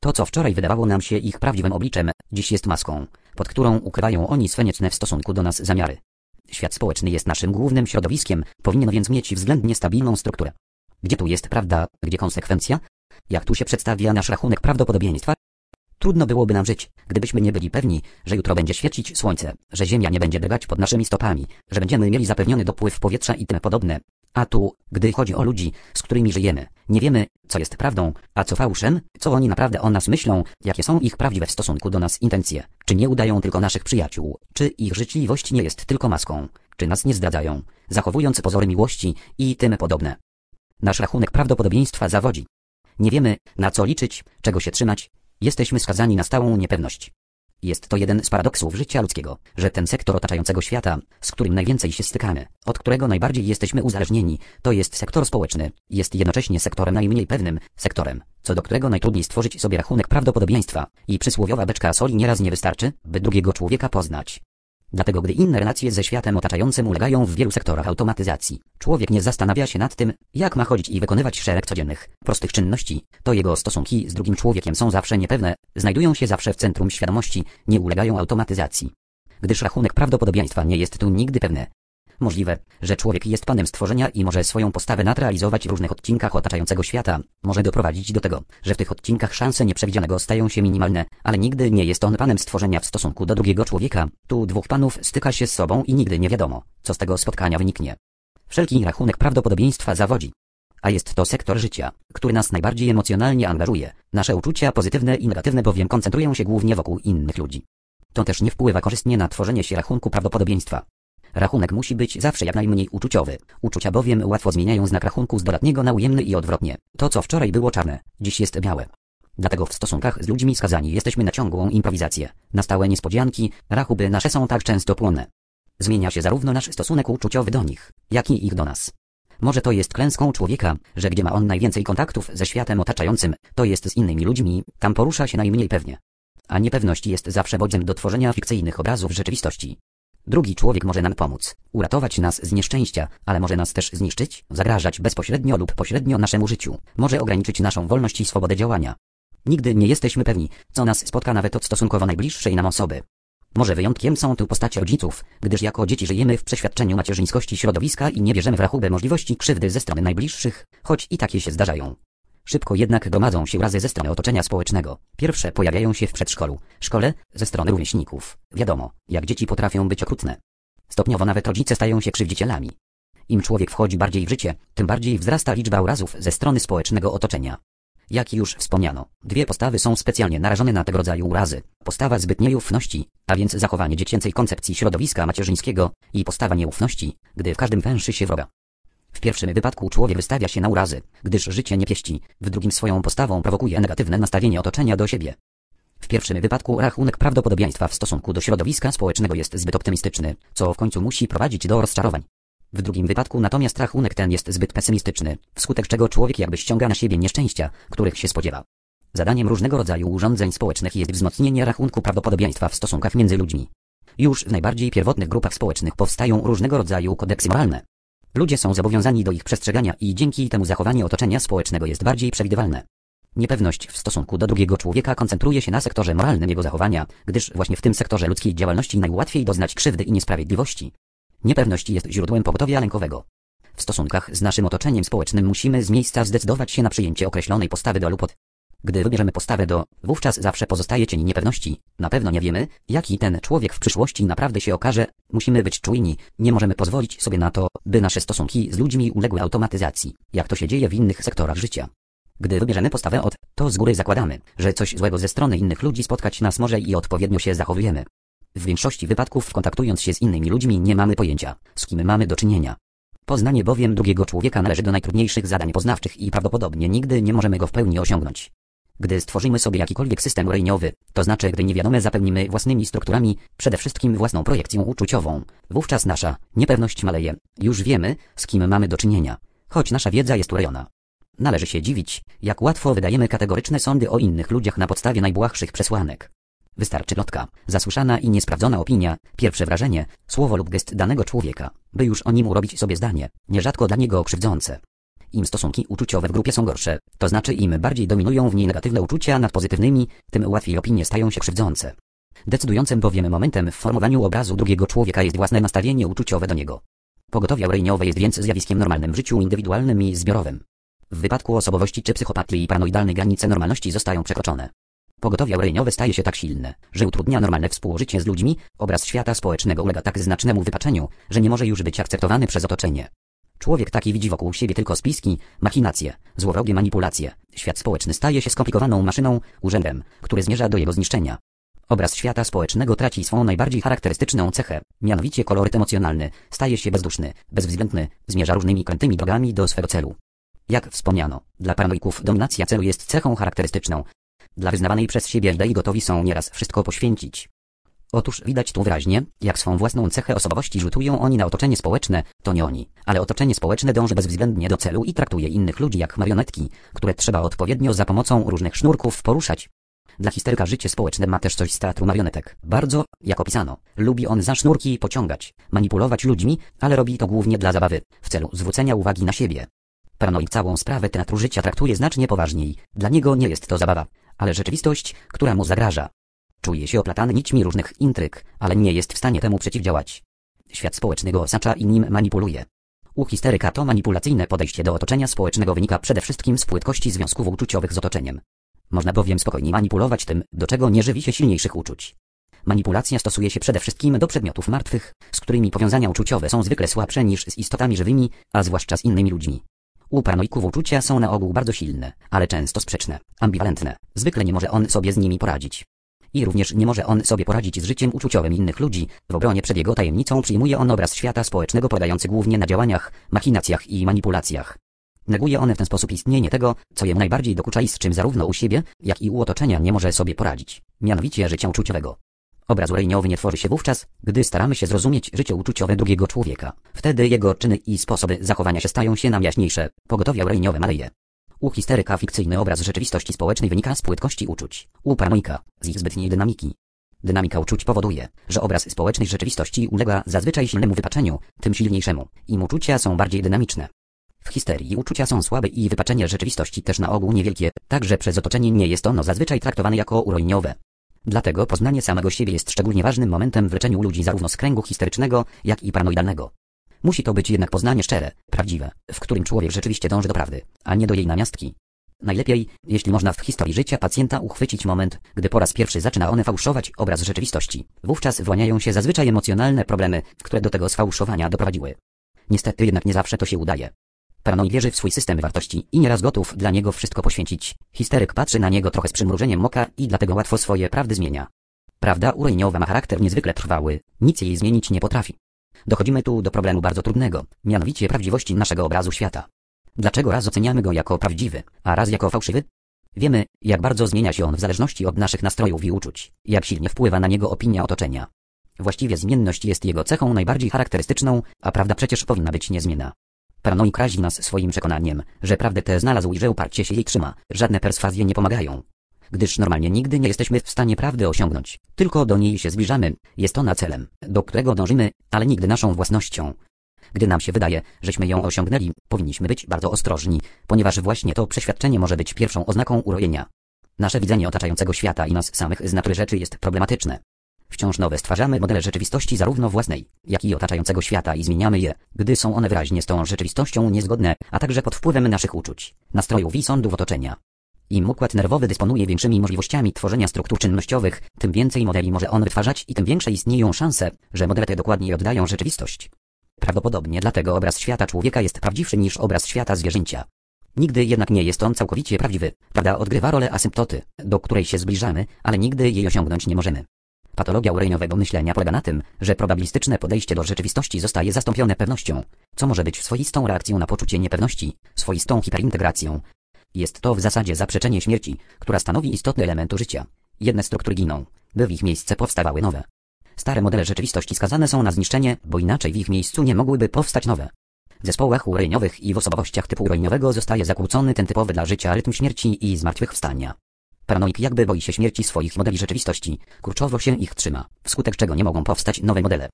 To, co wczoraj wydawało nam się ich prawdziwym obliczem, dziś jest maską, pod którą ukrywają oni swe niecne w stosunku do nas zamiary. Świat społeczny jest naszym głównym środowiskiem, powinien więc mieć względnie stabilną strukturę. Gdzie tu jest prawda, gdzie konsekwencja? Jak tu się przedstawia nasz rachunek prawdopodobieństwa? Trudno byłoby nam żyć, gdybyśmy nie byli pewni, że jutro będzie świecić słońce, że ziemia nie będzie drgać pod naszymi stopami, że będziemy mieli zapewniony dopływ powietrza i tym podobne. A tu, gdy chodzi o ludzi, z którymi żyjemy, nie wiemy, co jest prawdą, a co fałszem, co oni naprawdę o nas myślą, jakie są ich prawdziwe w stosunku do nas intencje, czy nie udają tylko naszych przyjaciół, czy ich życzliwość nie jest tylko maską, czy nas nie zdradzają, zachowując pozory miłości i tym podobne. Nasz rachunek prawdopodobieństwa zawodzi. Nie wiemy, na co liczyć, czego się trzymać, jesteśmy skazani na stałą niepewność. Jest to jeden z paradoksów życia ludzkiego, że ten sektor otaczającego świata, z którym najwięcej się stykamy, od którego najbardziej jesteśmy uzależnieni, to jest sektor społeczny, jest jednocześnie sektorem najmniej pewnym, sektorem, co do którego najtrudniej stworzyć sobie rachunek prawdopodobieństwa i przysłowiowa beczka soli nieraz nie wystarczy, by drugiego człowieka poznać. Dlatego gdy inne relacje ze światem otaczającym ulegają w wielu sektorach automatyzacji, człowiek nie zastanawia się nad tym, jak ma chodzić i wykonywać szereg codziennych, prostych czynności, to jego stosunki z drugim człowiekiem są zawsze niepewne, znajdują się zawsze w centrum świadomości, nie ulegają automatyzacji. Gdyż rachunek prawdopodobieństwa nie jest tu nigdy pewny, Możliwe, że człowiek jest panem stworzenia i może swoją postawę naturalizować w różnych odcinkach otaczającego świata. Może doprowadzić do tego, że w tych odcinkach szanse nieprzewidzianego stają się minimalne, ale nigdy nie jest on panem stworzenia w stosunku do drugiego człowieka. Tu dwóch panów styka się z sobą i nigdy nie wiadomo, co z tego spotkania wyniknie. Wszelki rachunek prawdopodobieństwa zawodzi. A jest to sektor życia, który nas najbardziej emocjonalnie angażuje. Nasze uczucia pozytywne i negatywne bowiem koncentrują się głównie wokół innych ludzi. To też nie wpływa korzystnie na tworzenie się rachunku prawdopodobieństwa. Rachunek musi być zawsze jak najmniej uczuciowy. Uczucia bowiem łatwo zmieniają znak rachunku z dodatniego na ujemny i odwrotnie. To co wczoraj było czarne, dziś jest białe. Dlatego w stosunkach z ludźmi skazani jesteśmy na ciągłą improwizację, na stałe niespodzianki, rachuby nasze są tak często płonne. Zmienia się zarówno nasz stosunek uczuciowy do nich, jak i ich do nas. Może to jest klęską człowieka, że gdzie ma on najwięcej kontaktów ze światem otaczającym, to jest z innymi ludźmi, tam porusza się najmniej pewnie. A niepewność jest zawsze bodzem do tworzenia fikcyjnych obrazów rzeczywistości. Drugi człowiek może nam pomóc, uratować nas z nieszczęścia, ale może nas też zniszczyć, zagrażać bezpośrednio lub pośrednio naszemu życiu, może ograniczyć naszą wolność i swobodę działania. Nigdy nie jesteśmy pewni, co nas spotka nawet od stosunkowo najbliższej nam osoby. Może wyjątkiem są tu postacie rodziców, gdyż jako dzieci żyjemy w przeświadczeniu macierzyńskości środowiska i nie bierzemy w rachubę możliwości krzywdy ze strony najbliższych, choć i takie się zdarzają. Szybko jednak gromadzą się razy ze strony otoczenia społecznego. Pierwsze pojawiają się w przedszkolu, szkole, ze strony rówieśników. Wiadomo, jak dzieci potrafią być okrutne. Stopniowo nawet rodzice stają się krzywdzicielami. Im człowiek wchodzi bardziej w życie, tym bardziej wzrasta liczba urazów ze strony społecznego otoczenia. Jak już wspomniano, dwie postawy są specjalnie narażone na tego rodzaju urazy. Postawa zbytniej ufności, a więc zachowanie dziecięcej koncepcji środowiska macierzyńskiego i postawa nieufności, gdy w każdym węszy się wroga. W pierwszym wypadku człowiek wystawia się na urazy, gdyż życie nie pieści, w drugim swoją postawą prowokuje negatywne nastawienie otoczenia do siebie. W pierwszym wypadku rachunek prawdopodobieństwa w stosunku do środowiska społecznego jest zbyt optymistyczny, co w końcu musi prowadzić do rozczarowań. W drugim wypadku natomiast rachunek ten jest zbyt pesymistyczny, wskutek czego człowiek jakby ściąga na siebie nieszczęścia, których się spodziewa. Zadaniem różnego rodzaju urządzeń społecznych jest wzmocnienie rachunku prawdopodobieństwa w stosunkach między ludźmi. Już w najbardziej pierwotnych grupach społecznych powstają różnego rodzaju kodeksy moralne. Ludzie są zobowiązani do ich przestrzegania i dzięki temu zachowanie otoczenia społecznego jest bardziej przewidywalne. Niepewność w stosunku do drugiego człowieka koncentruje się na sektorze moralnym jego zachowania, gdyż właśnie w tym sektorze ludzkiej działalności najłatwiej doznać krzywdy i niesprawiedliwości. Niepewność jest źródłem pogotowia lękowego. W stosunkach z naszym otoczeniem społecznym musimy z miejsca zdecydować się na przyjęcie określonej postawy do lub od. Gdy wybierzemy postawę do, wówczas zawsze pozostaje cień niepewności. Na pewno nie wiemy, jaki ten człowiek w przyszłości naprawdę się okaże. Musimy być czujni, nie możemy pozwolić sobie na to, by nasze stosunki z ludźmi uległy automatyzacji, jak to się dzieje w innych sektorach życia. Gdy wybierzemy postawę od, to z góry zakładamy, że coś złego ze strony innych ludzi spotkać nas może i odpowiednio się zachowujemy. W większości wypadków kontaktując się z innymi ludźmi nie mamy pojęcia, z kim mamy do czynienia. Poznanie bowiem drugiego człowieka należy do najtrudniejszych zadań poznawczych i prawdopodobnie nigdy nie możemy go w pełni osiągnąć. Gdy stworzymy sobie jakikolwiek system urejeniowy, to znaczy gdy niewiadome zapełnimy własnymi strukturami, przede wszystkim własną projekcją uczuciową, wówczas nasza niepewność maleje. Już wiemy, z kim mamy do czynienia, choć nasza wiedza jest urejona. Należy się dziwić, jak łatwo wydajemy kategoryczne sądy o innych ludziach na podstawie najbłahszych przesłanek. Wystarczy lotka, zasłyszana i niesprawdzona opinia, pierwsze wrażenie, słowo lub gest danego człowieka, by już o nim urobić sobie zdanie, nierzadko dla niego krzywdzące. Im stosunki uczuciowe w grupie są gorsze, to znaczy im bardziej dominują w niej negatywne uczucia nad pozytywnymi, tym łatwiej opinie stają się krzywdzące. Decydującym bowiem momentem w formowaniu obrazu drugiego człowieka jest własne nastawienie uczuciowe do niego. Pogotowie aurejniowe jest więc zjawiskiem normalnym w życiu indywidualnym i zbiorowym. W wypadku osobowości czy psychopatii paranoidalnej granice normalności zostają przekroczone. Pogotowie aurejniowe staje się tak silne, że utrudnia normalne współżycie z ludźmi, obraz świata społecznego ulega tak znacznemu wypaczeniu, że nie może już być akceptowany przez otoczenie. Człowiek taki widzi wokół siebie tylko spiski, machinacje, złowrogie manipulacje. Świat społeczny staje się skomplikowaną maszyną, urzędem, który zmierza do jego zniszczenia. Obraz świata społecznego traci swą najbardziej charakterystyczną cechę, mianowicie koloryt emocjonalny, staje się bezduszny, bezwzględny, zmierza różnymi krętymi drogami do swego celu. Jak wspomniano, dla paranoików dominacja celu jest cechą charakterystyczną. Dla wyznawanej przez siebie idei gotowi są nieraz wszystko poświęcić. Otóż widać tu wyraźnie, jak swą własną cechę osobowości rzutują oni na otoczenie społeczne, to nie oni, ale otoczenie społeczne dąży bezwzględnie do celu i traktuje innych ludzi jak marionetki, które trzeba odpowiednio za pomocą różnych sznurków poruszać. Dla histeryka życie społeczne ma też coś z teatru marionetek. Bardzo, jak opisano, lubi on za sznurki pociągać, manipulować ludźmi, ale robi to głównie dla zabawy, w celu zwrócenia uwagi na siebie. Paranoid całą sprawę teatru życia traktuje znacznie poważniej. Dla niego nie jest to zabawa, ale rzeczywistość, która mu zagraża. Czuje się oplatany nićmi różnych intryg, ale nie jest w stanie temu przeciwdziałać. Świat społeczny go osacza i nim manipuluje. U histeryka to manipulacyjne podejście do otoczenia społecznego wynika przede wszystkim z płytkości związków uczuciowych z otoczeniem. Można bowiem spokojnie manipulować tym, do czego nie żywi się silniejszych uczuć. Manipulacja stosuje się przede wszystkim do przedmiotów martwych, z którymi powiązania uczuciowe są zwykle słabsze niż z istotami żywymi, a zwłaszcza z innymi ludźmi. U paranoików uczucia są na ogół bardzo silne, ale często sprzeczne, ambiwalentne. Zwykle nie może on sobie z nimi poradzić. I również nie może on sobie poradzić z życiem uczuciowym innych ludzi. W obronie przed jego tajemnicą przyjmuje on obraz świata społecznego polegający głównie na działaniach, machinacjach i manipulacjach. Neguje on w ten sposób istnienie tego, co jemu najbardziej dokucza i z czym zarówno u siebie, jak i u otoczenia nie może sobie poradzić, mianowicie życia uczuciowego. Obraz urejeniowy nie tworzy się wówczas, gdy staramy się zrozumieć życie uczuciowe drugiego człowieka. Wtedy jego czyny i sposoby zachowania się stają się nam jaśniejsze. Pogotowie urejeniowe maleje. U histeryka fikcyjny obraz rzeczywistości społecznej wynika z płytkości uczuć. U paranoika z ich zbytniej dynamiki. Dynamika uczuć powoduje, że obraz społecznej rzeczywistości ulega zazwyczaj silnemu wypaczeniu, tym silniejszemu. Im uczucia są bardziej dynamiczne. W histerii uczucia są słabe i wypaczenie rzeczywistości też na ogół niewielkie, także przez otoczenie nie jest ono zazwyczaj traktowane jako urojeniowe. Dlatego poznanie samego siebie jest szczególnie ważnym momentem w leczeniu ludzi zarówno z kręgu histerycznego, jak i paranoidalnego. Musi to być jednak poznanie szczere, prawdziwe, w którym człowiek rzeczywiście dąży do prawdy, a nie do jej namiastki. Najlepiej, jeśli można w historii życia pacjenta uchwycić moment, gdy po raz pierwszy zaczyna one fałszować obraz rzeczywistości. Wówczas właniają się zazwyczaj emocjonalne problemy, które do tego sfałszowania doprowadziły. Niestety jednak nie zawsze to się udaje. Paranoid wierzy w swój system wartości i nieraz gotów dla niego wszystko poświęcić. Histeryk patrzy na niego trochę z przymrużeniem oka i dlatego łatwo swoje prawdy zmienia. Prawda urejeniowa ma charakter niezwykle trwały, nic jej zmienić nie potrafi. Dochodzimy tu do problemu bardzo trudnego, mianowicie prawdziwości naszego obrazu świata. Dlaczego raz oceniamy go jako prawdziwy, a raz jako fałszywy? Wiemy, jak bardzo zmienia się on w zależności od naszych nastrojów i uczuć, jak silnie wpływa na niego opinia otoczenia. Właściwie zmienność jest jego cechą najbardziej charakterystyczną, a prawda przecież powinna być niezmienna. Paranoik razi nas swoim przekonaniem, że prawdę tę znalazł i że uparcie się jej trzyma. Żadne perswazje nie pomagają. Gdyż normalnie nigdy nie jesteśmy w stanie prawdy osiągnąć. Tylko do niej się zbliżamy. Jest ona celem, do którego dążymy, ale nigdy naszą własnością. Gdy nam się wydaje, żeśmy ją osiągnęli, powinniśmy być bardzo ostrożni, ponieważ właśnie to przeświadczenie może być pierwszą oznaką urojenia. Nasze widzenie otaczającego świata i nas samych z natury rzeczy jest problematyczne. Wciąż nowe stwarzamy modele rzeczywistości zarówno własnej, jak i otaczającego świata i zmieniamy je, gdy są one wyraźnie z tą rzeczywistością niezgodne, a także pod wpływem naszych uczuć, nastrojów i sądów otoczenia. Im układ nerwowy dysponuje większymi możliwościami tworzenia struktur czynnościowych, tym więcej modeli może on wytwarzać i tym większe istnieją szanse, że modele te dokładniej oddają rzeczywistość. Prawdopodobnie dlatego obraz świata człowieka jest prawdziwszy niż obraz świata zwierzęcia. Nigdy jednak nie jest on całkowicie prawdziwy. Prawda odgrywa rolę asymptoty, do której się zbliżamy, ale nigdy jej osiągnąć nie możemy. Patologia urejeniowego myślenia polega na tym, że probabilistyczne podejście do rzeczywistości zostaje zastąpione pewnością, co może być swoistą reakcją na poczucie niepewności, swoistą hiperintegracją. Jest to w zasadzie zaprzeczenie śmierci, która stanowi istotny element życia. Jedne struktury giną, by w ich miejsce powstawały nowe. Stare modele rzeczywistości skazane są na zniszczenie, bo inaczej w ich miejscu nie mogłyby powstać nowe. W zespołach urejeniowych i w osobowościach typu urejeniowego zostaje zakłócony ten typowy dla życia rytm śmierci i zmartwychwstania. Paranoik jakby boi się śmierci swoich modeli rzeczywistości, kurczowo się ich trzyma, wskutek czego nie mogą powstać nowe modele.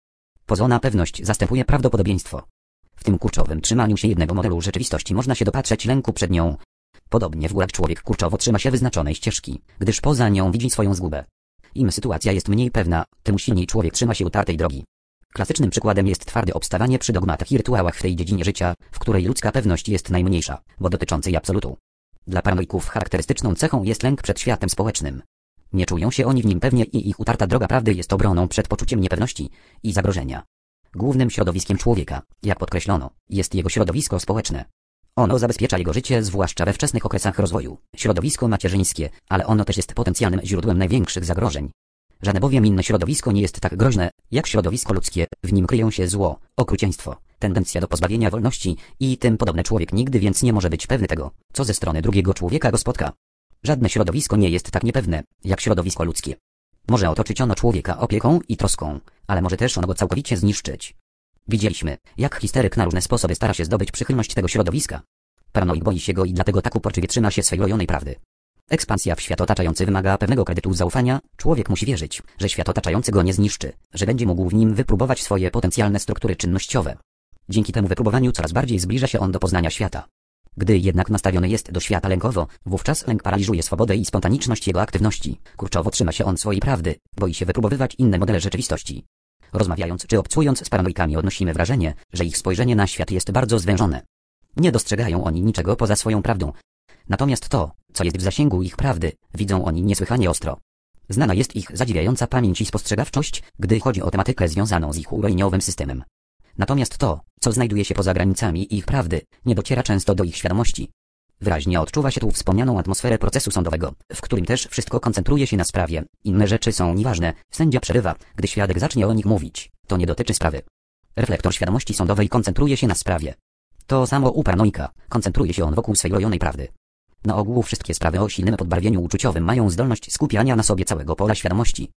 Pozona pewność zastępuje prawdopodobieństwo. W tym kurczowym trzymaniu się jednego modelu rzeczywistości można się dopatrzeć lęku przed nią. Podobnie w górach człowiek kurczowo trzyma się wyznaczonej ścieżki, gdyż poza nią widzi swoją zgubę. Im sytuacja jest mniej pewna, tym silniej człowiek trzyma się utartej drogi. Klasycznym przykładem jest twarde obstawanie przy dogmatach i rytuałach w tej dziedzinie życia, w której ludzka pewność jest najmniejsza, bo dotyczącej absolutu. Dla paranoików charakterystyczną cechą jest lęk przed światem społecznym. Nie czują się oni w nim pewnie i ich utarta droga prawdy jest obroną przed poczuciem niepewności i zagrożenia. Głównym środowiskiem człowieka, jak podkreślono, jest jego środowisko społeczne. Ono zabezpiecza jego życie, zwłaszcza we wczesnych okresach rozwoju. Środowisko macierzyńskie, ale ono też jest potencjalnym źródłem największych zagrożeń. Żadne bowiem inne środowisko nie jest tak groźne, jak środowisko ludzkie, w nim kryją się zło, okrucieństwo, tendencja do pozbawienia wolności i tym podobne człowiek nigdy więc nie może być pewny tego, co ze strony drugiego człowieka go spotka. Żadne środowisko nie jest tak niepewne, jak środowisko ludzkie. Może otoczyć ono człowieka opieką i troską, ale może też ono go całkowicie zniszczyć. Widzieliśmy, jak histeryk na różne sposoby stara się zdobyć przychylność tego środowiska. Paranoik boi się go i dlatego tak uporczywie trzyma się swej rojonej prawdy. Ekspansja w świat otaczający wymaga pewnego kredytu zaufania, człowiek musi wierzyć, że świat otaczający go nie zniszczy, że będzie mógł w nim wypróbować swoje potencjalne struktury czynnościowe. Dzięki temu wypróbowaniu coraz bardziej zbliża się on do poznania świata. Gdy jednak nastawiony jest do świata lękowo, wówczas lęk paraliżuje swobodę i spontaniczność jego aktywności. Kurczowo trzyma się on swojej prawdy, boi się wypróbowywać inne modele rzeczywistości. Rozmawiając czy obcując z paranoikami odnosimy wrażenie, że ich spojrzenie na świat jest bardzo zwężone. Nie dostrzegają oni niczego poza swoją prawdą. Natomiast to, co jest w zasięgu ich prawdy, widzą oni niesłychanie ostro. Znana jest ich zadziwiająca pamięć i spostrzegawczość, gdy chodzi o tematykę związaną z ich urojeniowym systemem. Natomiast to, co znajduje się poza granicami ich prawdy, nie dociera często do ich świadomości. Wyraźnie odczuwa się tu wspomnianą atmosferę procesu sądowego, w którym też wszystko koncentruje się na sprawie. Inne rzeczy są nieważne. Sędzia przerywa, gdy świadek zacznie o nich mówić. To nie dotyczy sprawy. Reflektor świadomości sądowej koncentruje się na sprawie. To samo u paranoika. Koncentruje się on wokół swej rojonej prawdy. Na ogół wszystkie sprawy o silnym podbarwieniu uczuciowym mają zdolność skupiania na sobie całego pola świadomości.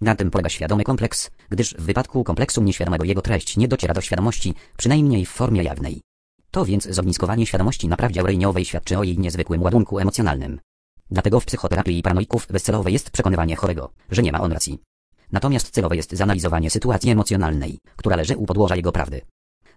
Na tym polega świadomy kompleks, gdyż w wypadku kompleksu nieświadomego jego treść nie dociera do świadomości, przynajmniej w formie jawnej. To więc zogniskowanie świadomości naprawdę urejeniowej świadczy o jej niezwykłym ładunku emocjonalnym. Dlatego w psychoterapii paranoików bezcelowe jest przekonywanie chorego, że nie ma on racji. Natomiast celowe jest zanalizowanie sytuacji emocjonalnej, która leży u podłoża jego prawdy.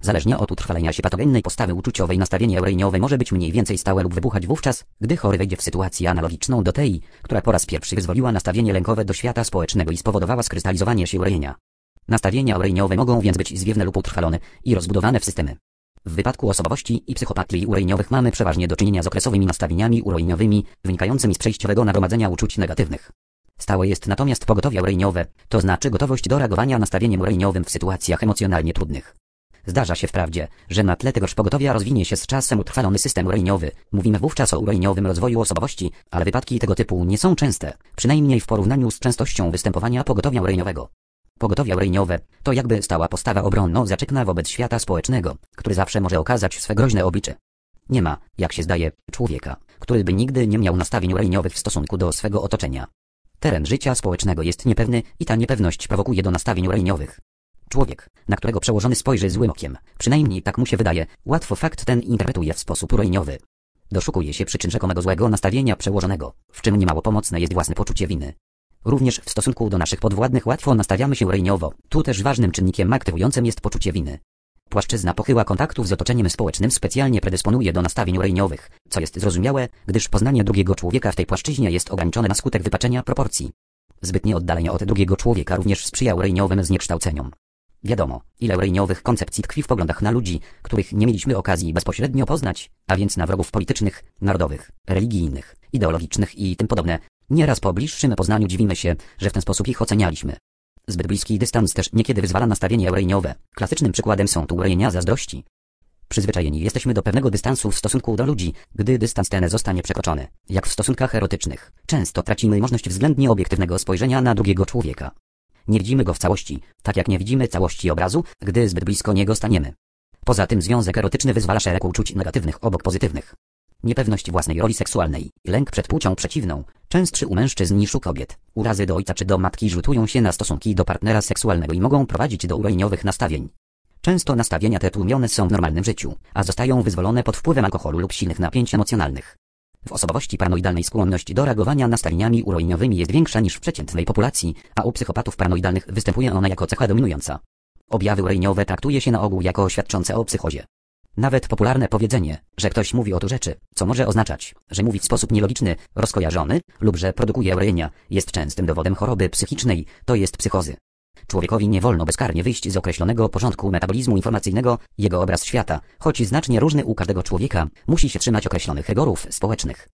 Zależnie od utrwalenia się patogennej postawy uczuciowej nastawienie eureniowe może być mniej więcej stałe lub wybuchać wówczas, gdy chory wejdzie w sytuację analogiczną do tej, która po raz pierwszy wyzwoliła nastawienie lękowe do świata społecznego i spowodowała skrystalizowanie się urojenia. Nastawienia eureniowe mogą więc być zwiewne lub utrwalone i rozbudowane w systemy. W wypadku osobowości i psychopatii urojeniowych mamy przeważnie do czynienia z okresowymi nastawieniami urojeniowymi, wynikającymi z przejściowego nagromadzenia uczuć negatywnych. Stałe jest natomiast pogotowie urojeniowe, to znaczy gotowość do reagowania nastawieniem urojeniowym w sytuacjach emocjonalnie trudnych. Zdarza się wprawdzie, że na tle tegoż pogotowia rozwinie się z czasem utrwalony system urojeniowy. Mówimy wówczas o urojeniowym rozwoju osobowości, ale wypadki tego typu nie są częste, przynajmniej w porównaniu z częstością występowania pogotowia urojeniowego. Pogotowie urojeniowe to jakby stała postawa obronno-zaczepna wobec świata społecznego, który zawsze może okazać swe groźne oblicze. Nie ma, jak się zdaje, człowieka, który by nigdy nie miał nastawień urojeniowych w stosunku do swego otoczenia. Teren życia społecznego jest niepewny i ta niepewność prowokuje do nastawień urojeniowych. Człowiek, na którego przełożony spojrzy złym okiem, przynajmniej tak mu się wydaje, łatwo fakt ten interpretuje w sposób urojeniowy. Doszukuje się przyczyn rzekomego złego nastawienia przełożonego, w czym niemało pomocne jest własne poczucie winy. Również w stosunku do naszych podwładnych łatwo nastawiamy się urojeniowo. Tu też ważnym czynnikiem aktywującym jest poczucie winy. Płaszczyzna pochyła kontaktów z otoczeniem społecznym specjalnie predysponuje do nastawień urojeniowych, co jest zrozumiałe, gdyż poznanie drugiego człowieka w tej płaszczyźnie jest ograniczone na skutek wypaczenia proporcji. Zbytnie oddalenie od drugiego człowieka również sprzyja urojeniowym zniekształceniom. Wiadomo, ile urejniowych koncepcji tkwi w poglądach na ludzi, których nie mieliśmy okazji bezpośrednio poznać, a więc na wrogów politycznych, narodowych, religijnych, ideologicznych i tym podobne. Nieraz po bliższym poznaniu dziwimy się, że w ten sposób ich ocenialiśmy. Zbyt bliski dystans też niekiedy wyzwala nastawienie urejeniowe. Klasycznym przykładem są tu urejenia zazdrości. Przyzwyczajeni jesteśmy do pewnego dystansu w stosunku do ludzi, gdy dystans ten zostanie przekroczony, jak w stosunkach erotycznych. Często tracimy możliwość względnie obiektywnego spojrzenia na drugiego człowieka. Nie widzimy go w całości, tak jak nie widzimy całości obrazu, gdy zbyt blisko niego staniemy. Poza tym związek erotyczny wyzwala szereg uczuć negatywnych obok pozytywnych. Niepewność własnej roli seksualnej, lęk przed płcią przeciwną, częstszy u mężczyzn niż u kobiet, urazy do ojca czy do matki rzutują się na stosunki do partnera seksualnego i mogą prowadzić do urojeniowych nastawień. Często nastawienia te tłumione są w normalnym życiu, a zostają wyzwolone pod wpływem alkoholu lub silnych napięć emocjonalnych. W osobowości paranoidalnej skłonność do reagowania nastawieniami urojeniowymi jest większa niż w przeciętnej populacji, a u psychopatów paranoidalnych występuje ona jako cecha dominująca. Objawy urojeniowe traktuje się na ogół jako świadczące o psychozie. Nawet popularne powiedzenie, że ktoś mówi o tu rzeczy, co może oznaczać, że mówi w sposób nielogiczny, rozkojarzony lub że produkuje urojenia, jest częstym dowodem choroby psychicznej, to jest psychozy. Człowiekowi nie wolno bezkarnie wyjść z określonego porządku metabolizmu informacyjnego, jego obraz świata, choć znacznie różny u każdego człowieka, musi się trzymać określonych rygorów społecznych.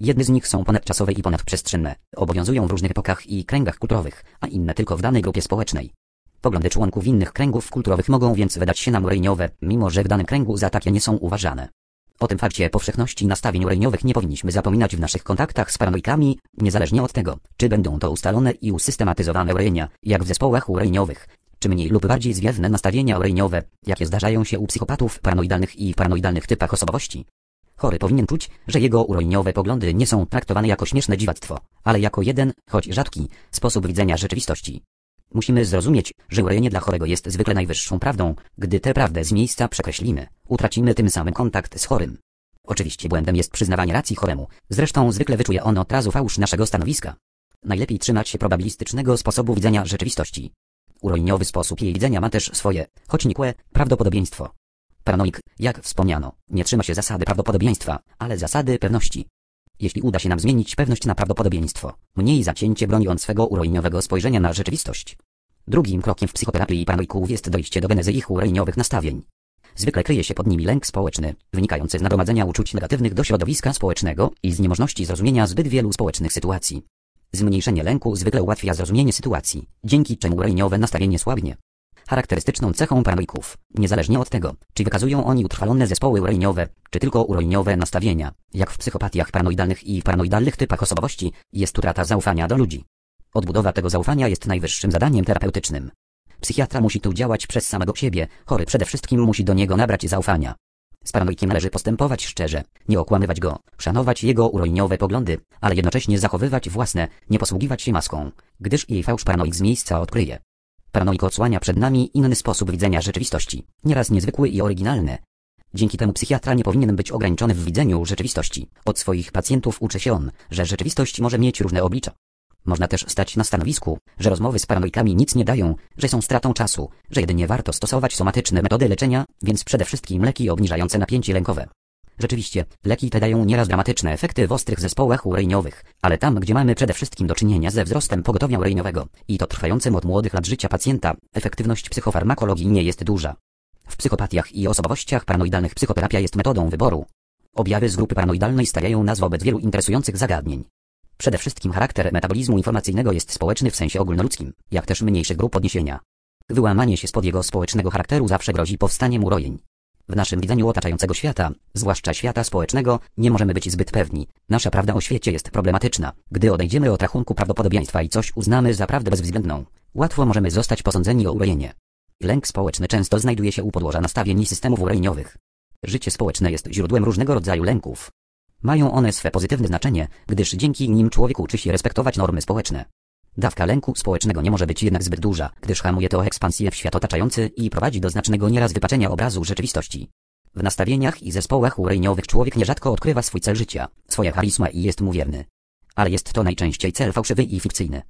Jedne z nich są ponadczasowe i ponadprzestrzenne, obowiązują w różnych epokach i kręgach kulturowych, a inne tylko w danej grupie społecznej. Poglądy członków innych kręgów kulturowych mogą więc wydać się nam urejeniowe, mimo że w danym kręgu za takie nie są uważane. O tym fakcie powszechności nastawień urejeniowych nie powinniśmy zapominać w naszych kontaktach z paranoikami, niezależnie od tego, czy będą to ustalone i usystematyzowane urejenia, jak w zespołach urejeniowych, czy mniej lub bardziej zwiewne nastawienia urejeniowe, jakie zdarzają się u psychopatów paranoidalnych i paranoidalnych typach osobowości. Chory powinien czuć, że jego urojeniowe poglądy nie są traktowane jako śmieszne dziwactwo, ale jako jeden, choć rzadki, sposób widzenia rzeczywistości. Musimy zrozumieć, że urojenie dla chorego jest zwykle najwyższą prawdą, gdy tę prawdę z miejsca przekreślimy, utracimy tym samym kontakt z chorym. Oczywiście błędem jest przyznawanie racji choremu, zresztą zwykle wyczuje on od razu fałsz naszego stanowiska. Najlepiej trzymać się probabilistycznego sposobu widzenia rzeczywistości. Urojeniowy sposób jej widzenia ma też swoje, choć nikłe, prawdopodobieństwo. Paranoik, jak wspomniano, nie trzyma się zasady prawdopodobieństwa, ale zasady pewności. Jeśli uda się nam zmienić pewność na prawdopodobieństwo, mniej zacięcie broni on swego urojeniowego spojrzenia na rzeczywistość. Drugim krokiem w psychoterapii paranoików jest dojście do genezy ich urojeniowych nastawień. Zwykle kryje się pod nimi lęk społeczny, wynikający z nagromadzenia uczuć negatywnych do środowiska społecznego i z niemożności zrozumienia zbyt wielu społecznych sytuacji. Zmniejszenie lęku zwykle ułatwia zrozumienie sytuacji, dzięki czemu urojeniowe nastawienie słabnie. Charakterystyczną cechą paranoików, niezależnie od tego, czy wykazują oni utrwalone zespoły urojeniowe, czy tylko urojeniowe nastawienia, jak w psychopatiach paranoidalnych i paranoidalnych typach osobowości, jest utrata zaufania do ludzi. Odbudowa tego zaufania jest najwyższym zadaniem terapeutycznym. Psychiatra musi tu działać przez samego siebie, chory przede wszystkim musi do niego nabrać zaufania. Z paranoikiem należy postępować szczerze, nie okłamywać go, szanować jego urojeniowe poglądy, ale jednocześnie zachowywać własne, nie posługiwać się maską, gdyż jej fałsz paranoik z miejsca odkryje. Paranoik odsłania przed nami inny sposób widzenia rzeczywistości, nieraz niezwykły i oryginalny. Dzięki temu psychiatra nie powinien być ograniczony w widzeniu rzeczywistości. Od swoich pacjentów uczy się on, że rzeczywistość może mieć różne oblicza. Można też stać na stanowisku, że rozmowy z paranoikami nic nie dają, że są stratą czasu, że jedynie warto stosować somatyczne metody leczenia, więc przede wszystkim leki obniżające napięcie lękowe. Rzeczywiście, leki te dają nieraz dramatyczne efekty w ostrych zespołach urejeniowych, ale tam, gdzie mamy przede wszystkim do czynienia ze wzrostem pogotowia urejeniowego i to trwającym od młodych lat życia pacjenta, efektywność psychofarmakologii nie jest duża. W psychopatiach i osobowościach paranoidalnych psychoterapia jest metodą wyboru. Objawy z grupy paranoidalnej stawiają nas wobec wielu interesujących zagadnień. Przede wszystkim charakter metabolizmu informacyjnego jest społeczny w sensie ogólnoludzkim, jak też mniejszych grup odniesienia. Wyłamanie się spod jego społecznego charakteru zawsze grozi powstaniem urojeń. W naszym widzeniu otaczającego świata, zwłaszcza świata społecznego, nie możemy być zbyt pewni. Nasza prawda o świecie jest problematyczna. Gdy odejdziemy od rachunku prawdopodobieństwa i coś uznamy za prawdę bezwzględną, łatwo możemy zostać posądzeni o urojenie. Lęk społeczny często znajduje się u podłoża nastawień i systemów urojeniowych. Życie społeczne jest źródłem różnego rodzaju lęków. Mają one swe pozytywne znaczenie, gdyż dzięki nim człowiek uczy się respektować normy społeczne. Dawka lęku społecznego nie może być jednak zbyt duża, gdyż hamuje to ekspansję w świat otaczający i prowadzi do znacznego nieraz wypaczenia obrazu rzeczywistości. W nastawieniach i zespołach urejeniowych człowiek nierzadko odkrywa swój cel życia, swoja charisma i jest mu wierny. Ale jest to najczęściej cel fałszywy i fikcyjny.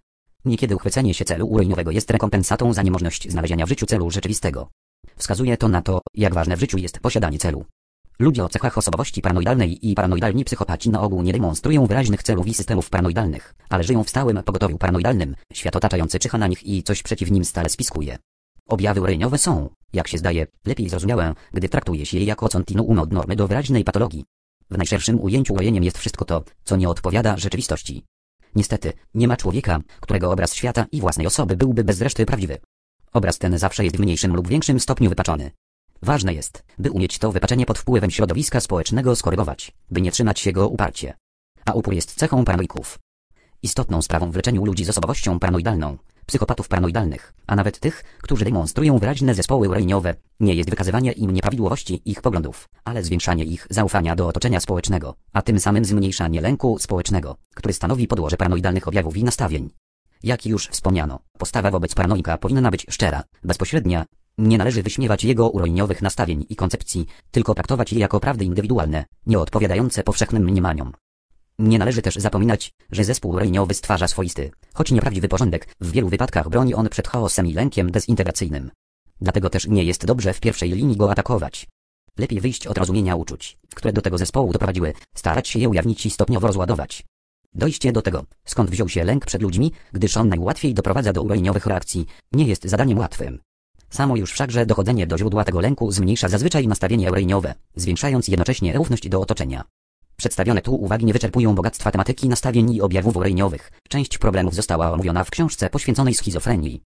Niekiedy uchwycenie się celu urojeniowego jest rekompensatą za niemożność znalezienia w życiu celu rzeczywistego. Wskazuje to na to, jak ważne w życiu jest posiadanie celu. Ludzie o cechach osobowości paranoidalnej i paranoidalni psychopaci na ogół nie demonstrują wyraźnych celów i systemów paranoidalnych, ale żyją w stałym pogotowiu paranoidalnym, świat otaczający czyha na nich i coś przeciw nim stale spiskuje. Objawy urejeniowe są, jak się zdaje, lepiej zrozumiałe, gdy traktuje się je jako continuum od normy do wyraźnej patologii. W najszerszym ujęciu urojeniem jest wszystko to, co nie odpowiada rzeczywistości. Niestety, nie ma człowieka, którego obraz świata i własnej osoby byłby bez reszty prawdziwy. Obraz ten zawsze jest w mniejszym lub większym stopniu wypaczony. Ważne jest, by umieć to wypaczenie pod wpływem środowiska społecznego skorygować, by nie trzymać się go uparcie. A upór jest cechą paranoików. Istotną sprawą w leczeniu ludzi z osobowością paranoidalną, psychopatów paranoidalnych, a nawet tych, którzy demonstrują wyraźne zespoły urejeniowe, nie jest wykazywanie im nieprawidłowości ich poglądów, ale zwiększanie ich zaufania do otoczenia społecznego, a tym samym zmniejszanie lęku społecznego, który stanowi podłoże paranoidalnych objawów i nastawień. Jak już wspomniano, postawa wobec paranoika powinna być szczera, bezpośrednia, nie należy wyśmiewać jego urojeniowych nastawień i koncepcji, tylko traktować je jako prawdy indywidualne, nie odpowiadające powszechnym mniemaniom. Nie należy też zapominać, że zespół urojeniowy stwarza swoisty, choć nieprawdziwy porządek, w wielu wypadkach broni on przed chaosem i lękiem dezintegracyjnym. Dlatego też nie jest dobrze w pierwszej linii go atakować. Lepiej wyjść od rozumienia uczuć, które do tego zespołu doprowadziły, starać się je ujawnić i stopniowo rozładować. Dojście do tego, skąd wziął się lęk przed ludźmi, gdyż on najłatwiej doprowadza do urojeniowych reakcji, nie jest zadaniem łatwym. Samo już wszakże dochodzenie do źródła tego lęku zmniejsza zazwyczaj nastawienie eureniowe, zwiększając jednocześnie ufność do otoczenia. Przedstawione tu uwagi nie wyczerpują bogactwa tematyki nastawień i objawów urejeniowych. Część problemów została omówiona w książce poświęconej schizofrenii.